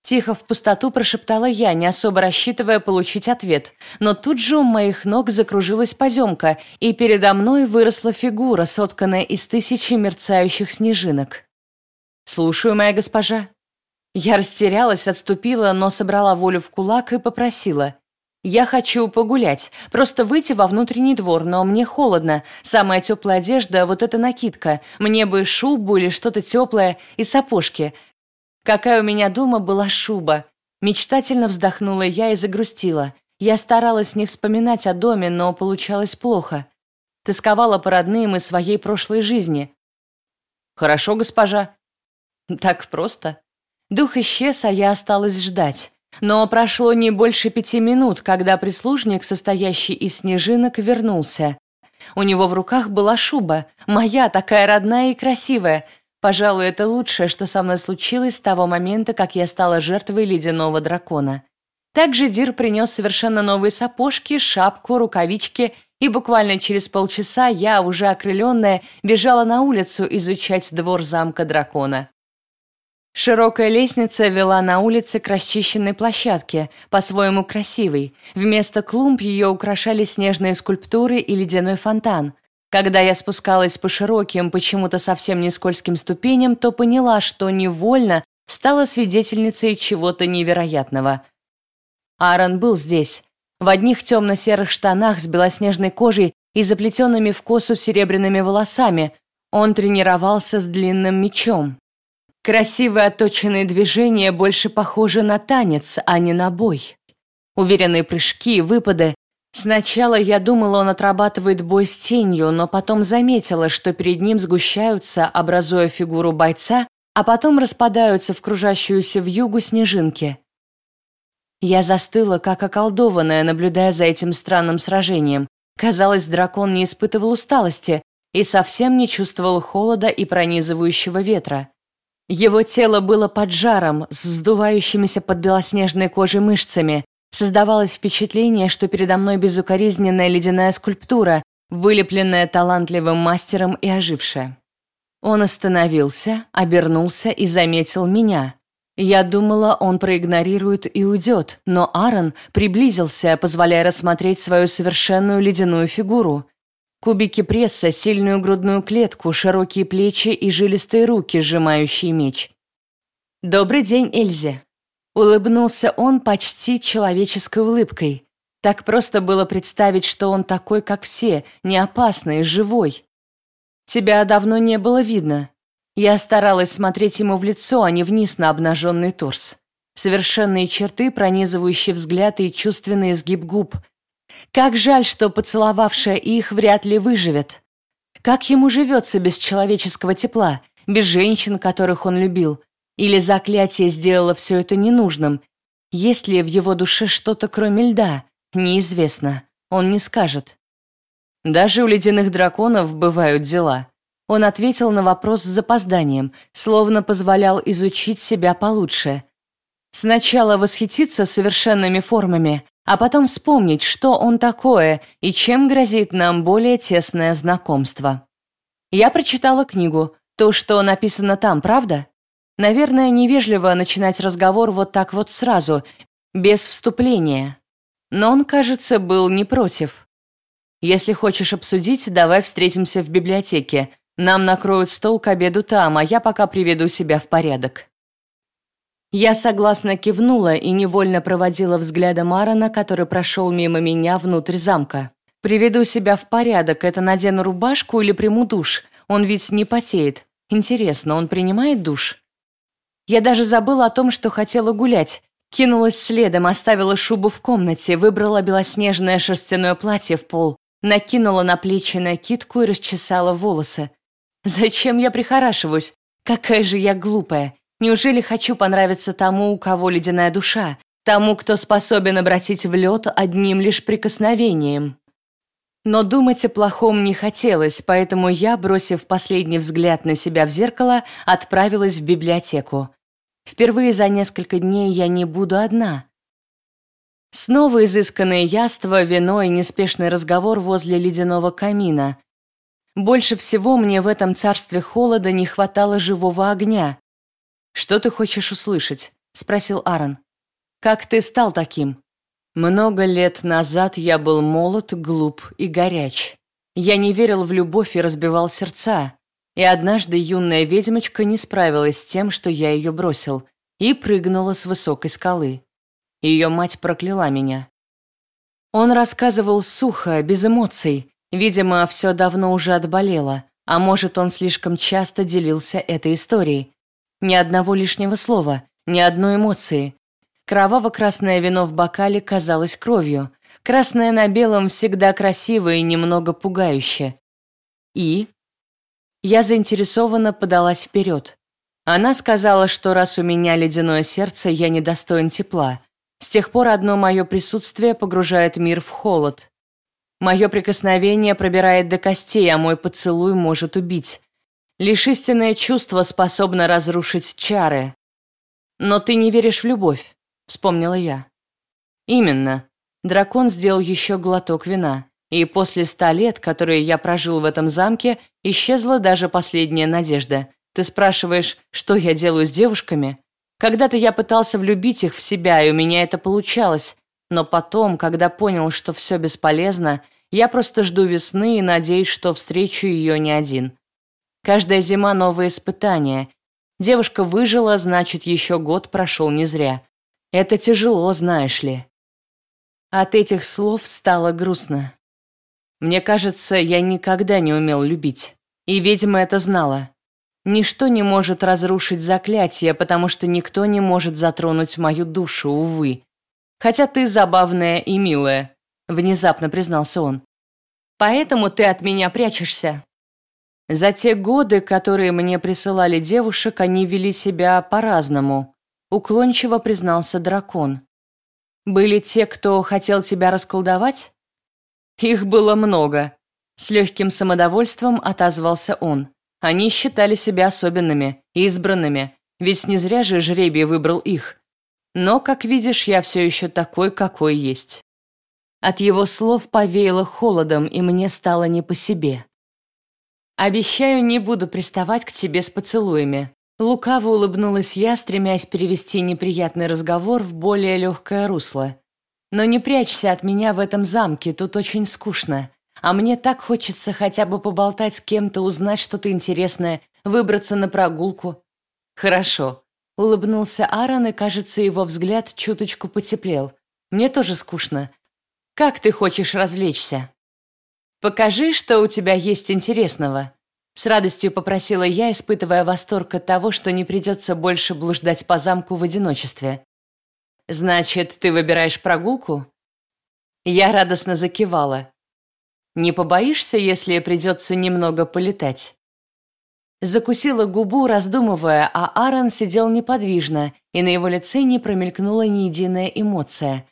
A: Тихо в пустоту прошептала я, не особо рассчитывая получить ответ. Но тут же у моих ног закружилась поземка, и передо мной выросла фигура, сотканная из тысячи мерцающих снежинок. «Слушаю, моя госпожа». Я растерялась, отступила, но собрала волю в кулак и попросила. «Я хочу погулять, просто выйти во внутренний двор, но мне холодно. Самая теплая одежда — вот эта накидка. Мне бы шубу или что-то теплое и сапожки. Какая у меня дома была шуба. Мечтательно вздохнула я и загрустила. Я старалась не вспоминать о доме, но получалось плохо. Тосковала по родным и своей прошлой жизни. «Хорошо, госпожа». Так просто. Дух исчез, а я осталась ждать. Но прошло не больше пяти минут, когда прислужник, состоящий из снежинок, вернулся. У него в руках была шуба, моя, такая родная и красивая, Пожалуй, это лучшее, что со мной случилось с того момента, как я стала жертвой ледяного дракона. Также Дир принес совершенно новые сапожки, шапку, рукавички, и буквально через полчаса я, уже окрыленная, бежала на улицу изучать двор замка дракона. Широкая лестница вела на улице к расчищенной площадке, по-своему красивой. Вместо клумб ее украшали снежные скульптуры и ледяной фонтан. Когда я спускалась по широким, почему-то совсем не скользким ступеням, то поняла, что невольно стала свидетельницей чего-то невероятного. Аарон был здесь, в одних темно-серых штанах с белоснежной кожей и заплетенными в косу серебряными волосами. Он тренировался с длинным мечом. Красивые отточенные движения больше похожи на танец, а не на бой. Уверенные прыжки, выпады. Сначала я думала, он отрабатывает бой с тенью, но потом заметила, что перед ним сгущаются, образуя фигуру бойца, а потом распадаются в кружащуюся в югу снежинки. Я застыла, как околдованная, наблюдая за этим странным сражением. Казалось, дракон не испытывал усталости и совсем не чувствовал холода и пронизывающего ветра. Его тело было под жаром, с вздувающимися под белоснежной кожей мышцами. Создавалось впечатление, что передо мной безукоризненная ледяная скульптура, вылепленная талантливым мастером и ожившая. Он остановился, обернулся и заметил меня. Я думала, он проигнорирует и уйдет, но Аарон приблизился, позволяя рассмотреть свою совершенную ледяную фигуру. Кубики пресса, сильную грудную клетку, широкие плечи и жилистые руки, сжимающие меч. «Добрый день, Эльзе!» Улыбнулся он почти человеческой улыбкой. Так просто было представить, что он такой, как все, не опасный, живой. «Тебя давно не было видно». Я старалась смотреть ему в лицо, а не вниз на обнаженный торс. Совершенные черты, пронизывающие взгляд и чувственный изгиб губ – как жаль, что поцеловавшая их вряд ли выживет. Как ему живется без человеческого тепла, без женщин, которых он любил? Или заклятие сделало все это ненужным? Есть ли в его душе что-то кроме льда? Неизвестно. Он не скажет. Даже у ледяных драконов бывают дела. Он ответил на вопрос с запозданием, словно позволял изучить себя получше. Сначала восхититься совершенными формами, а потом вспомнить, что он такое и чем грозит нам более тесное знакомство. Я прочитала книгу. То, что написано там, правда? Наверное, невежливо начинать разговор вот так вот сразу, без вступления. Но он, кажется, был не против. Если хочешь обсудить, давай встретимся в библиотеке. Нам накроют стол к обеду там, а я пока приведу себя в порядок. Я согласно кивнула и невольно проводила взглядом Аарона, который прошел мимо меня внутрь замка. Приведу себя в порядок, это надену рубашку или приму душ. Он ведь не потеет. Интересно, он принимает душ? Я даже забыла о том, что хотела гулять. Кинулась следом, оставила шубу в комнате, выбрала белоснежное шерстяное платье в пол, накинула на плечи накидку и расчесала волосы. Зачем я прихорашиваюсь? Какая же я глупая. Неужели хочу понравиться тому, у кого ледяная душа, тому, кто способен обратить в лед одним лишь прикосновением? Но думать о плохом не хотелось, поэтому я, бросив последний взгляд на себя в зеркало, отправилась в библиотеку. Впервые за несколько дней я не буду одна. Снова изысканное яство, вино и неспешный разговор возле ледяного камина. Больше всего мне в этом царстве холода не хватало живого огня. «Что ты хочешь услышать?» – спросил Аарон. «Как ты стал таким?» «Много лет назад я был молод, глуп и горяч. Я не верил в любовь и разбивал сердца. И однажды юная ведьмочка не справилась с тем, что я ее бросил, и прыгнула с высокой скалы. Ее мать прокляла меня. Он рассказывал сухо, без эмоций. Видимо, все давно уже отболело, а может, он слишком часто делился этой историей, ни одного лишнего слова, ни одной эмоции. Кроваво-красное вино в бокале казалось кровью. Красное на белом всегда красиво и немного пугающе. И? Я заинтересованно подалась вперед. Она сказала, что раз у меня ледяное сердце, я недостоин тепла. С тех пор одно мое присутствие погружает мир в холод. Мое прикосновение пробирает до костей, а мой поцелуй может убить. Лишь истинное чувство способно разрушить чары. Но ты не веришь в любовь, вспомнила я. Именно. Дракон сделал еще глоток вина, и после ста лет, которые я прожил в этом замке, исчезла даже последняя надежда. Ты спрашиваешь, что я делаю с девушками? Когда-то я пытался влюбить их в себя, и у меня это получалось. Но потом, когда понял, что все бесполезно, я просто жду весны и надеюсь, что встречу ее не один. Каждая зима – новые испытания. Девушка выжила, значит, еще год прошел не зря. Это тяжело, знаешь ли. От этих слов стало грустно. Мне кажется, я никогда не умел любить. И ведьма это знала. Ничто не может разрушить заклятие, потому что никто не может затронуть мою душу, увы. Хотя ты забавная и милая, внезапно признался он. Поэтому ты от меня прячешься. За те годы, которые мне присылали девушек, они вели себя по-разному, уклончиво признался дракон. Были те, кто хотел тебя расколдовать? Их было много. С легким самодовольством отозвался он. Они считали себя особенными, избранными, ведь не зря же жребий выбрал их. Но, как видишь, я все еще такой, какой есть. От его слов повеяло холодом, и мне стало не по себе. «Обещаю, не буду приставать к тебе с поцелуями». Лукаво улыбнулась я, стремясь перевести неприятный разговор в более легкое русло. «Но не прячься от меня в этом замке, тут очень скучно. А мне так хочется хотя бы поболтать с кем-то, узнать что-то интересное, выбраться на прогулку. Хорошо. Улыбнулся Аарон, и, кажется, его взгляд чуточку потеплел. Мне тоже скучно. Как ты хочешь развлечься? Покажи, что у тебя есть интересного. С радостью попросила я, испытывая восторг от того, что не придется больше блуждать по замку в одиночестве. Значит, ты выбираешь прогулку? Я радостно закивала. Не побоишься, если придется немного полетать?» Закусила губу, раздумывая, а Аарон сидел неподвижно, и на его лице не промелькнула ни единая эмоция.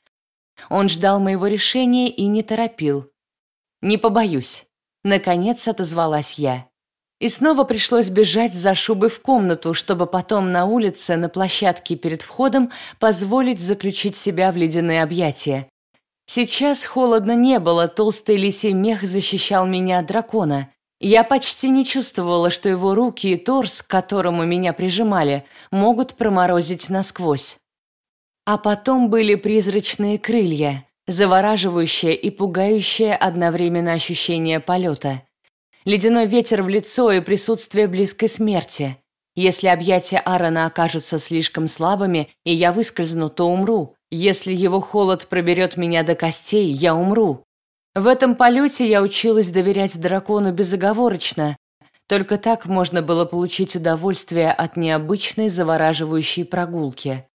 A: Он ждал моего решения и не торопил. «Не побоюсь», — наконец отозвалась я. И снова пришлось бежать за шубой в комнату, чтобы потом на улице, на площадке перед входом, позволить заключить себя в ледяные объятия. Сейчас холодно не было, толстый лисий мех защищал меня от дракона. Я почти не чувствовала, что его руки и торс, к которому меня прижимали, могут проморозить насквозь. А потом были призрачные крылья, завораживающее и пугающее одновременно ощущение полета. Ледяной ветер в лицо и присутствие близкой смерти. Если объятия Аарона окажутся слишком слабыми, и я выскользну, то умру. Если его холод проберет меня до костей, я умру. В этом полете я училась доверять дракону безоговорочно. Только так можно было получить удовольствие от необычной завораживающей прогулки.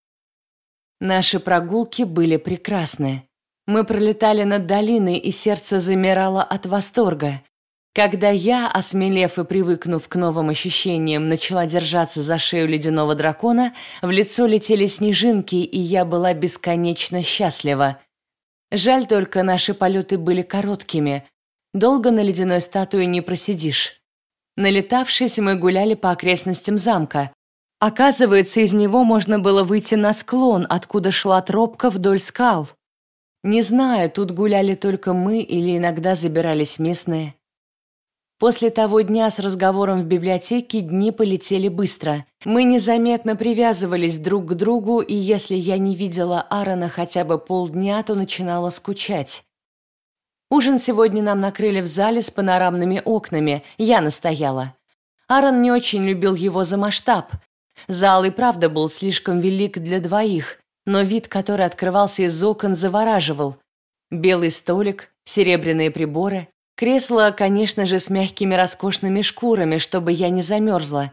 A: Наши прогулки были прекрасны. Мы пролетали над долиной, и сердце замирало от восторга. Когда я, осмелев и привыкнув к новым ощущениям, начала держаться за шею ледяного дракона, в лицо летели снежинки, и я была бесконечно счастлива. Жаль только, наши полеты были короткими. Долго на ледяной статуе не просидишь. Налетавшись, мы гуляли по окрестностям замка. Оказывается, из него можно было выйти на склон, откуда шла тропка вдоль скал. Не знаю, тут гуляли только мы или иногда забирались местные. После того дня с разговором в библиотеке дни полетели быстро. Мы незаметно привязывались друг к другу, и если я не видела Аарона хотя бы полдня, то начинала скучать. Ужин сегодня нам накрыли в зале с панорамными окнами, я настояла. Аарон не очень любил его за масштаб. Зал и правда был слишком велик для двоих, но вид, который открывался из окон, завораживал. Белый столик, серебряные приборы, Кресло, конечно же, с мягкими роскошными шкурами, чтобы я не замерзла.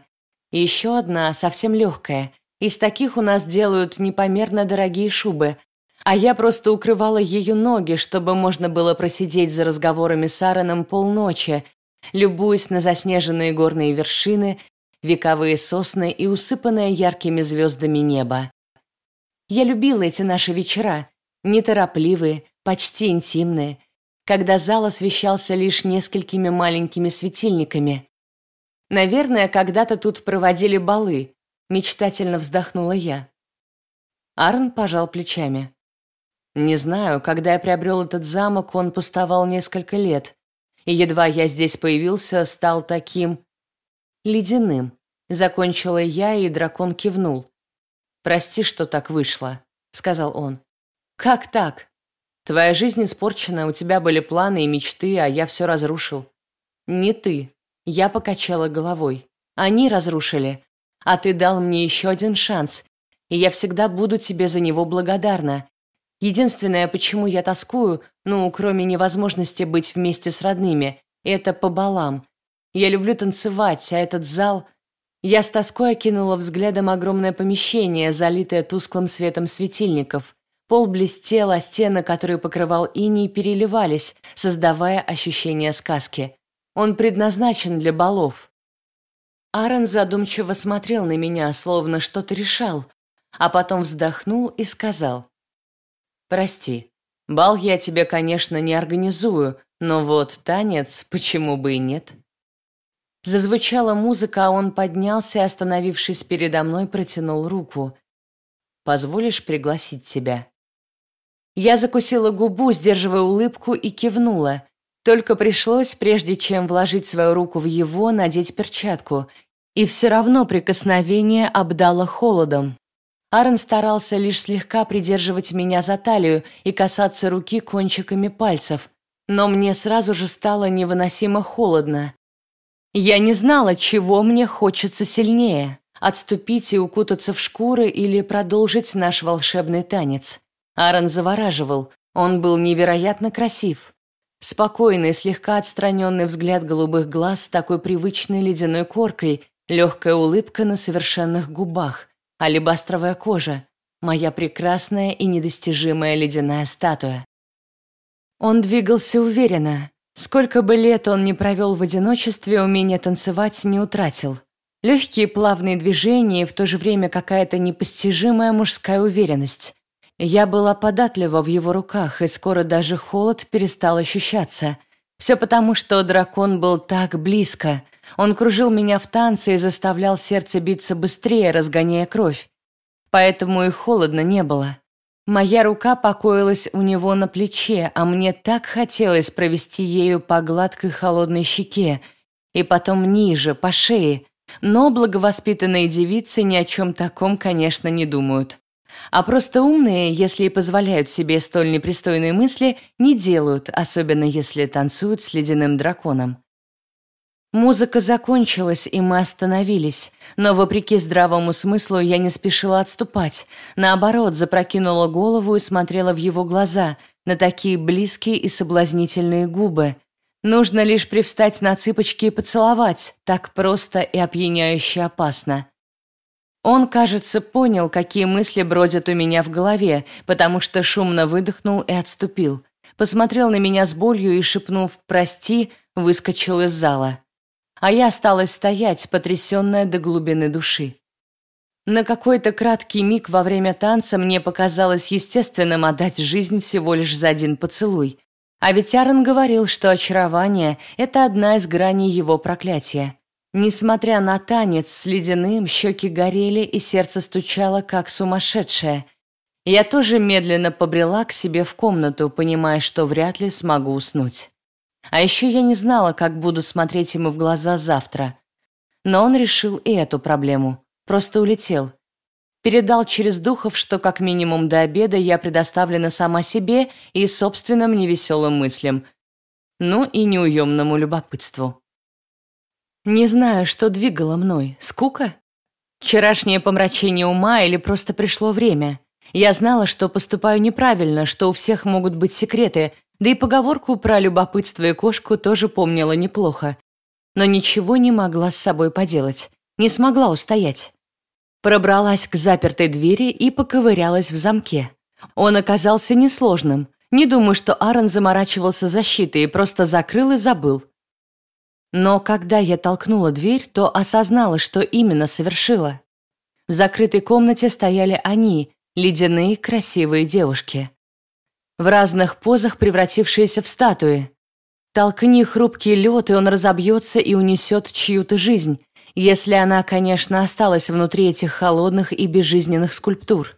A: И еще одна, совсем легкая. Из таких у нас делают непомерно дорогие шубы. А я просто укрывала ее ноги, чтобы можно было просидеть за разговорами с Аароном полночи, любуясь на заснеженные горные вершины, вековые сосны и усыпанное яркими звездами небо. Я любила эти наши вечера, неторопливые, почти интимные, когда зал освещался лишь несколькими маленькими светильниками. Наверное, когда-то тут проводили балы, мечтательно вздохнула я. Арн пожал плечами. Не знаю, когда я приобрел этот замок, он пустовал несколько лет, и едва я здесь появился, стал таким ледяным, Закончила я, и дракон кивнул. «Прости, что так вышло», — сказал он. «Как так? Твоя жизнь испорчена, у тебя были планы и мечты, а я все разрушил». «Не ты». Я покачала головой. «Они разрушили. А ты дал мне еще один шанс, и я всегда буду тебе за него благодарна. Единственное, почему я тоскую, ну, кроме невозможности быть вместе с родными, это по балам. Я люблю танцевать, а этот зал... Я с тоской окинула взглядом огромное помещение, залитое тусклым светом светильников. Пол блестел, а стены, которые покрывал иней, переливались, создавая ощущение сказки. Он предназначен для балов. Аарон задумчиво смотрел на меня, словно что-то решал, а потом вздохнул и сказал. «Прости, бал я тебе, конечно, не организую, но вот танец, почему бы и нет?» Зазвучала музыка, а он поднялся и, остановившись передо мной, протянул руку. «Позволишь пригласить тебя?» Я закусила губу, сдерживая улыбку, и кивнула. Только пришлось, прежде чем вложить свою руку в его, надеть перчатку. И все равно прикосновение обдало холодом. Аарон старался лишь слегка придерживать меня за талию и касаться руки кончиками пальцев, но мне сразу же стало невыносимо холодно. Я не знала, чего мне хочется сильнее – отступить и укутаться в шкуры или продолжить наш волшебный танец. Аарон завораживал, он был невероятно красив. Спокойный, слегка отстраненный взгляд голубых глаз с такой привычной ледяной коркой, легкая улыбка на совершенных губах, алебастровая кожа, моя прекрасная и недостижимая ледяная статуя. Он двигался уверенно, Сколько бы лет он не провел в одиночестве, умение танцевать не утратил. Легкие плавные движения и в то же время какая-то непостижимая мужская уверенность. Я была податлива в его руках, и скоро даже холод перестал ощущаться. Все потому, что дракон был так близко. Он кружил меня в танце и заставлял сердце биться быстрее, разгоняя кровь. Поэтому и холодно не было. Моя рука покоилась у него на плече, а мне так хотелось провести ею по гладкой холодной щеке и потом ниже, по шее. Но благовоспитанные девицы ни о чем таком, конечно, не думают. А просто умные, если и позволяют себе столь непристойные мысли, не делают, особенно если танцуют с ледяным драконом. Музыка закончилась, и мы остановились, но, вопреки здравому смыслу, я не спешила отступать. Наоборот, запрокинула голову и смотрела в его глаза, на такие близкие и соблазнительные губы. Нужно лишь привстать на цыпочки и поцеловать, так просто и опьяняюще опасно. Он, кажется, понял, какие мысли бродят у меня в голове, потому что шумно выдохнул и отступил. Посмотрел на меня с болью и, шепнув «прости», выскочил из зала а я осталась стоять, потрясенная до глубины души. На какой-то краткий миг во время танца мне показалось естественным отдать жизнь всего лишь за один поцелуй. А ведь Аарон говорил, что очарование – это одна из граней его проклятия. Несмотря на танец с ледяным, щеки горели и сердце стучало, как сумасшедшее. Я тоже медленно побрела к себе в комнату, понимая, что вряд ли смогу уснуть. А еще я не знала, как буду смотреть ему в глаза завтра. Но он решил и эту проблему. Просто улетел. Передал через духов, что как минимум до обеда я предоставлена сама себе и собственным невеселым мыслям. Ну и неуемному любопытству. Не знаю, что двигало мной. Скука? Вчерашнее помрачение ума или просто пришло время? Я знала, что поступаю неправильно, что у всех могут быть секреты, да и поговорку про любопытство и кошку тоже помнила неплохо. Но ничего не могла с собой поделать. Не смогла устоять. Пробралась к запертой двери и поковырялась в замке. Он оказался несложным. Не думаю, что Аарон заморачивался защитой и просто закрыл и забыл. Но когда я толкнула дверь, то осознала, что именно совершила. В закрытой комнате стояли они, ледяные красивые девушки в разных позах превратившиеся в статуи. Толкни хрупкий лед, и он разобьется и унесет чью-то жизнь, если она, конечно, осталась внутри этих холодных и безжизненных скульптур.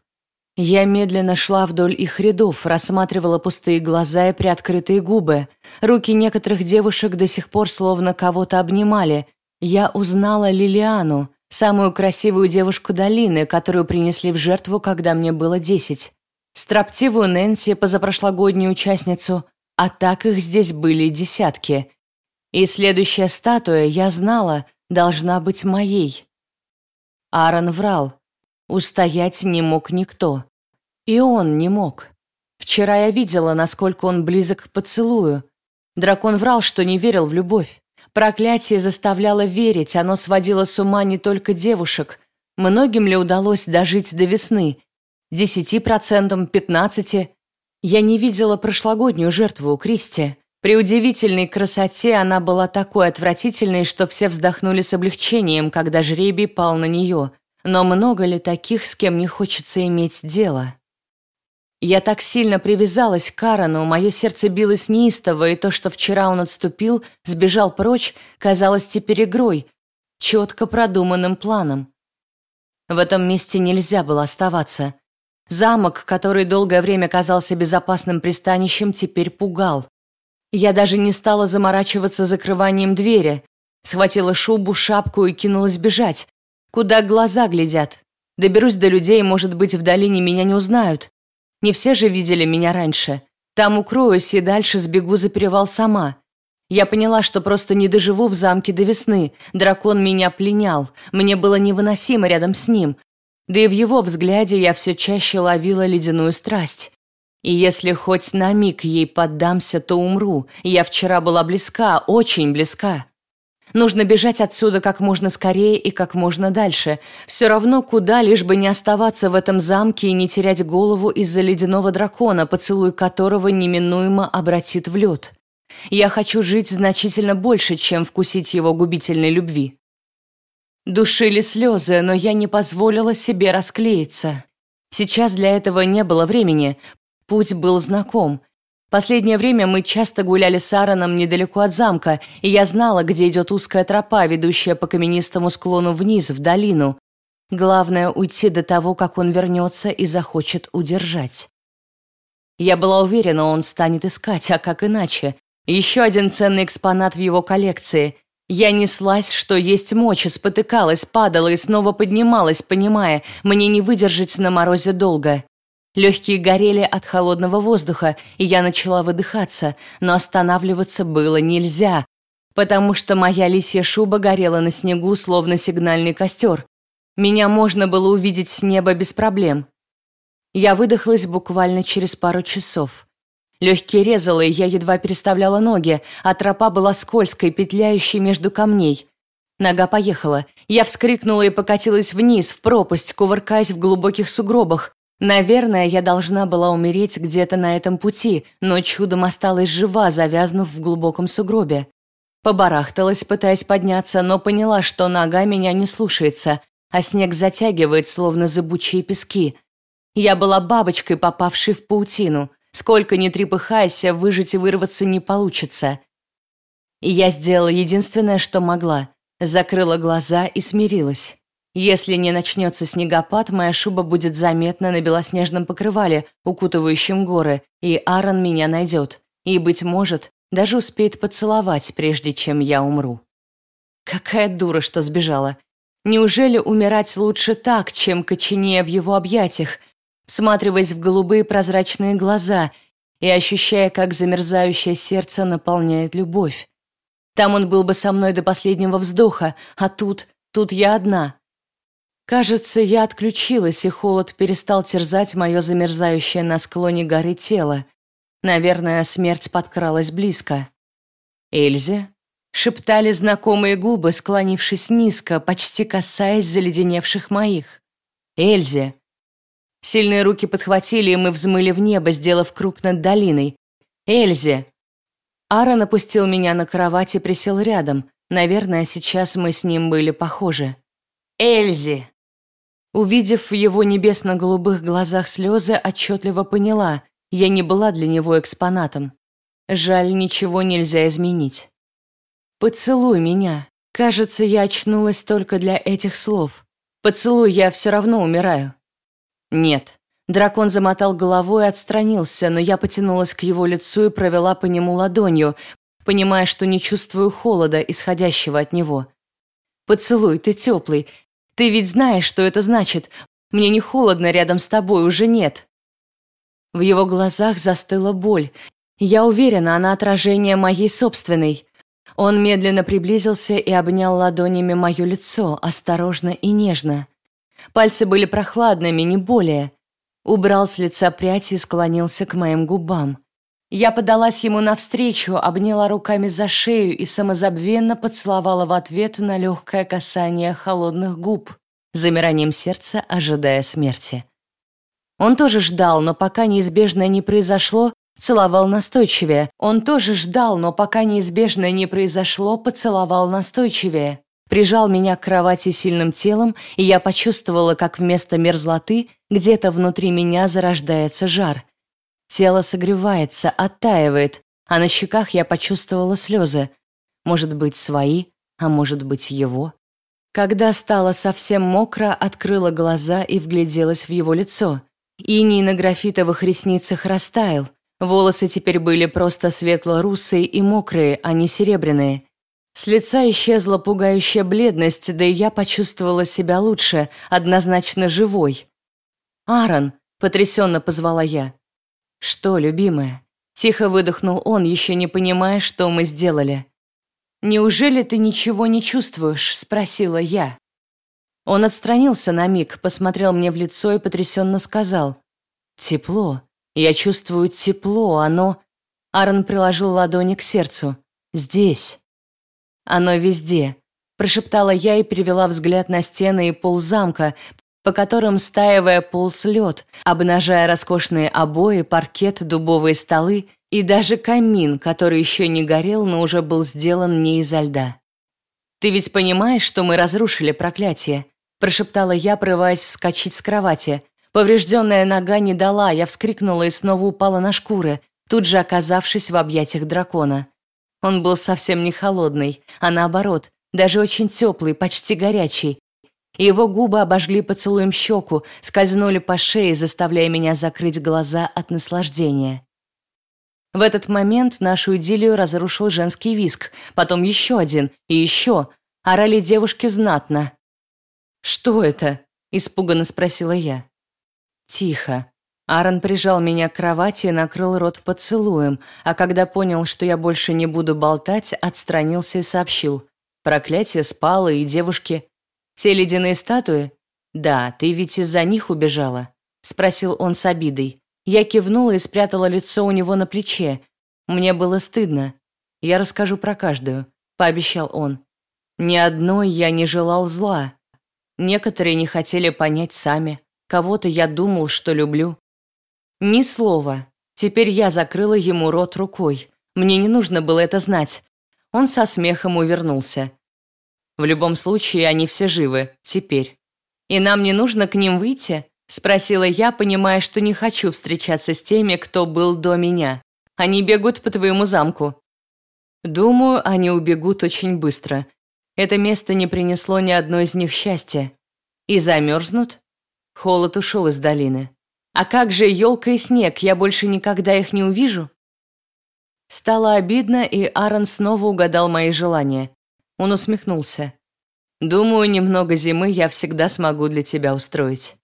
A: Я медленно шла вдоль их рядов, рассматривала пустые глаза и приоткрытые губы. Руки некоторых девушек до сих пор словно кого-то обнимали. Я узнала Лилиану, самую красивую девушку долины, которую принесли в жертву, когда мне было десять, строптивую Нэнси, позапрошлогоднюю участницу, а так их здесь были десятки. И следующая статуя, я знала, должна быть моей. Аарон врал. Устоять не мог никто. И он не мог. Вчера я видела, насколько он близок к поцелую. Дракон врал, что не верил в любовь. Проклятие заставляло верить, оно сводило с ума не только девушек. Многим ли удалось дожить до весны? Десяти процентам, пятнадцати? Я не видела прошлогоднюю жертву у Кристи. При удивительной красоте она была такой отвратительной, что все вздохнули с облегчением, когда жребий пал на нее. Но много ли таких, с кем не хочется иметь дело? Я так сильно привязалась к Карану, мое сердце билось неистово, и то, что вчера он отступил, сбежал прочь, казалось теперь игрой, четко продуманным планом. В этом месте нельзя было оставаться. Замок, который долгое время казался безопасным пристанищем, теперь пугал. Я даже не стала заморачиваться закрыванием двери, схватила шубу, шапку и кинулась бежать. Куда глаза глядят? Доберусь до людей, может быть, в долине меня не узнают. Не все же видели меня раньше. Там укроюсь и дальше сбегу за перевал сама. Я поняла, что просто не доживу в замке до весны. Дракон меня пленял. Мне было невыносимо рядом с ним. Да и в его взгляде я все чаще ловила ледяную страсть. И если хоть на миг ей поддамся, то умру. Я вчера была близка, очень близка. Нужно бежать отсюда как можно скорее и как можно дальше. Все равно куда, лишь бы не оставаться в этом замке и не терять голову из-за ледяного дракона, поцелуй которого неминуемо обратит в лед. Я хочу жить значительно больше, чем вкусить его губительной любви. Душили слезы, но я не позволила себе расклеиться. Сейчас для этого не было времени. Путь был знаком. Последнее время мы часто гуляли с Аароном недалеко от замка, и я знала, где идет узкая тропа, ведущая по каменистому склону вниз, в долину. Главное — уйти до того, как он вернется и захочет удержать. Я была уверена, он станет искать, а как иначе? Еще один ценный экспонат в его коллекции. Я неслась, что есть мочи, спотыкалась, падала и снова поднималась, понимая, мне не выдержать на морозе долго. Легкие горели от холодного воздуха, и я начала выдыхаться, но останавливаться было нельзя, потому что моя лисья шуба горела на снегу, словно сигнальный костер. Меня можно было увидеть с неба без проблем. Я выдохлась буквально через пару часов. Легкие резало, и я едва переставляла ноги, а тропа была скользкой, петляющей между камней. Нога поехала. Я вскрикнула и покатилась вниз, в пропасть, кувыркаясь в глубоких сугробах. Наверное, я должна была умереть где-то на этом пути, но чудом осталась жива, завязнув в глубоком сугробе. Побарахталась, пытаясь подняться, но поняла, что нога меня не слушается, а снег затягивает, словно зыбучие пески. Я была бабочкой, попавшей в паутину. Сколько ни трепыхайся, выжить и вырваться не получится. И я сделала единственное, что могла. Закрыла глаза и смирилась. Если не начнется снегопад, моя шуба будет заметна на белоснежном покрывале, укутывающем горы, и Аарон меня найдет. И, быть может, даже успеет поцеловать, прежде чем я умру. Какая дура, что сбежала. Неужели умирать лучше так, чем коченея в его объятиях, всматриваясь в голубые прозрачные глаза и ощущая, как замерзающее сердце наполняет любовь? Там он был бы со мной до последнего вздоха, а тут, тут я одна, Кажется, я отключилась, и холод перестал терзать мое замерзающее на склоне горы тело. Наверное, смерть подкралась близко. «Эльзе?» — шептали знакомые губы, склонившись низко, почти касаясь заледеневших моих. «Эльзе!» Сильные руки подхватили, и мы взмыли в небо, сделав круг над долиной. «Эльзе!» Аарон опустил меня на кровать и присел рядом. Наверное, сейчас мы с ним были похожи. «Эльзе!» Увидев в его небесно-голубых глазах слезы, отчетливо поняла, я не была для него экспонатом. Жаль, ничего нельзя изменить. «Поцелуй меня». Кажется, я очнулась только для этих слов. «Поцелуй, я все равно умираю». «Нет». Дракон замотал головой и отстранился, но я потянулась к его лицу и провела по нему ладонью, понимая, что не чувствую холода, исходящего от него. «Поцелуй, ты теплый, Ты ведь знаешь, что это значит. Мне не холодно рядом с тобой, уже нет». В его глазах застыла боль. Я уверена, она отражение моей собственной. Он медленно приблизился и обнял ладонями мое лицо, осторожно и нежно. Пальцы были прохладными, не более. Убрал с лица прядь и склонился к моим губам. Я подалась ему навстречу, обняла руками за шею и самозабвенно поцеловала в ответ на легкое касание холодных губ, замиранием сердца ожидая смерти. Он тоже ждал, но пока неизбежное не произошло, целовал настойчивее. Он тоже ждал, но пока неизбежное не произошло, поцеловал настойчивее. Прижал меня к кровати сильным телом, и я почувствовала, как вместо мерзлоты где-то внутри меня зарождается жар. Тело согревается, оттаивает, а на щеках я почувствовала слезы. Может быть, свои, а может быть, его. Когда стало совсем мокро, открыла глаза и вгляделась в его лицо. Иней на графитовых ресницах растаял. Волосы теперь были просто светло-русые и мокрые, а не серебряные. С лица исчезла пугающая бледность, да и я почувствовала себя лучше, однозначно живой. «Аарон!» – потрясенно позвала я. «Что, любимая?» Тихо выдохнул он, еще не понимая, что мы сделали. «Неужели ты ничего не чувствуешь?» – спросила я. Он отстранился на миг, посмотрел мне в лицо и потрясенно сказал. «Тепло. Я чувствую тепло, оно...» Аарон приложил ладони к сердцу. «Здесь». «Оно везде», – прошептала я и перевела взгляд на стены и пол замка, по которым, стаивая, полз лед, обнажая роскошные обои, паркет, дубовые столы и даже камин, который еще не горел, но уже был сделан не изо льда. «Ты ведь понимаешь, что мы разрушили проклятие?» – прошептала я, прорываясь вскочить с кровати. Поврежденная нога не дала, я вскрикнула и снова упала на шкуры, тут же оказавшись в объятиях дракона. Он был совсем не холодный, а наоборот, даже очень теплый, почти горячий, его губы обожгли поцелуем щеку, скользнули по шее, заставляя меня закрыть глаза от наслаждения. В этот момент нашу идиллию разрушил женский виск, потом еще один и еще. Орали девушки знатно. «Что это?» – испуганно спросила я. «Тихо». Аарон прижал меня к кровати и накрыл рот поцелуем, а когда понял, что я больше не буду болтать, отстранился и сообщил. Проклятие спало, и девушки... «Те ледяные статуи?» «Да, ты ведь из-за них убежала?» — спросил он с обидой. Я кивнула и спрятала лицо у него на плече. Мне было стыдно. «Я расскажу про каждую», — пообещал он. «Ни одной я не желал зла. Некоторые не хотели понять сами. Кого-то я думал, что люблю». Ни слова. Теперь я закрыла ему рот рукой. Мне не нужно было это знать. Он со смехом увернулся. В любом случае, они все живы, теперь. И нам не нужно к ним выйти?» – спросила я, понимая, что не хочу встречаться с теми, кто был до меня. Они бегут по твоему замку. Думаю, они убегут очень быстро. Это место не принесло ни одной из них счастья. И замерзнут? Холод ушел из долины. А как же елка и снег, я больше никогда их не увижу? Стало обидно, и Аарон снова угадал мои желания. Он усмехнулся. «Думаю, немного зимы я всегда смогу для тебя устроить».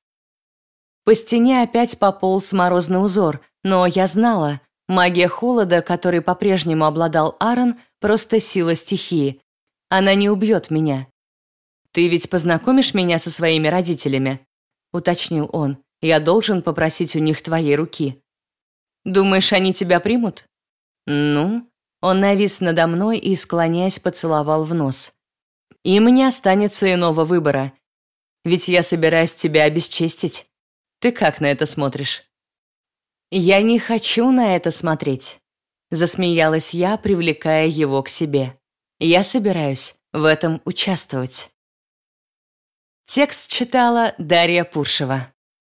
A: По стене опять пополз морозный узор, но я знала, магия холода, которой по-прежнему обладал Аарон, просто сила стихии. Она не убьет меня. «Ты ведь познакомишь меня со своими родителями?» — уточнил он. «Я должен попросить у них твоей руки». «Думаешь, они тебя примут?» «Ну, он навис надо мной и, склоняясь, поцеловал в нос. «Им не останется иного выбора. Ведь я собираюсь тебя обесчестить. Ты как на это смотришь?» «Я не хочу на это смотреть», — засмеялась я, привлекая его к себе. «Я собираюсь в этом участвовать». Текст читала Дарья Пуршева.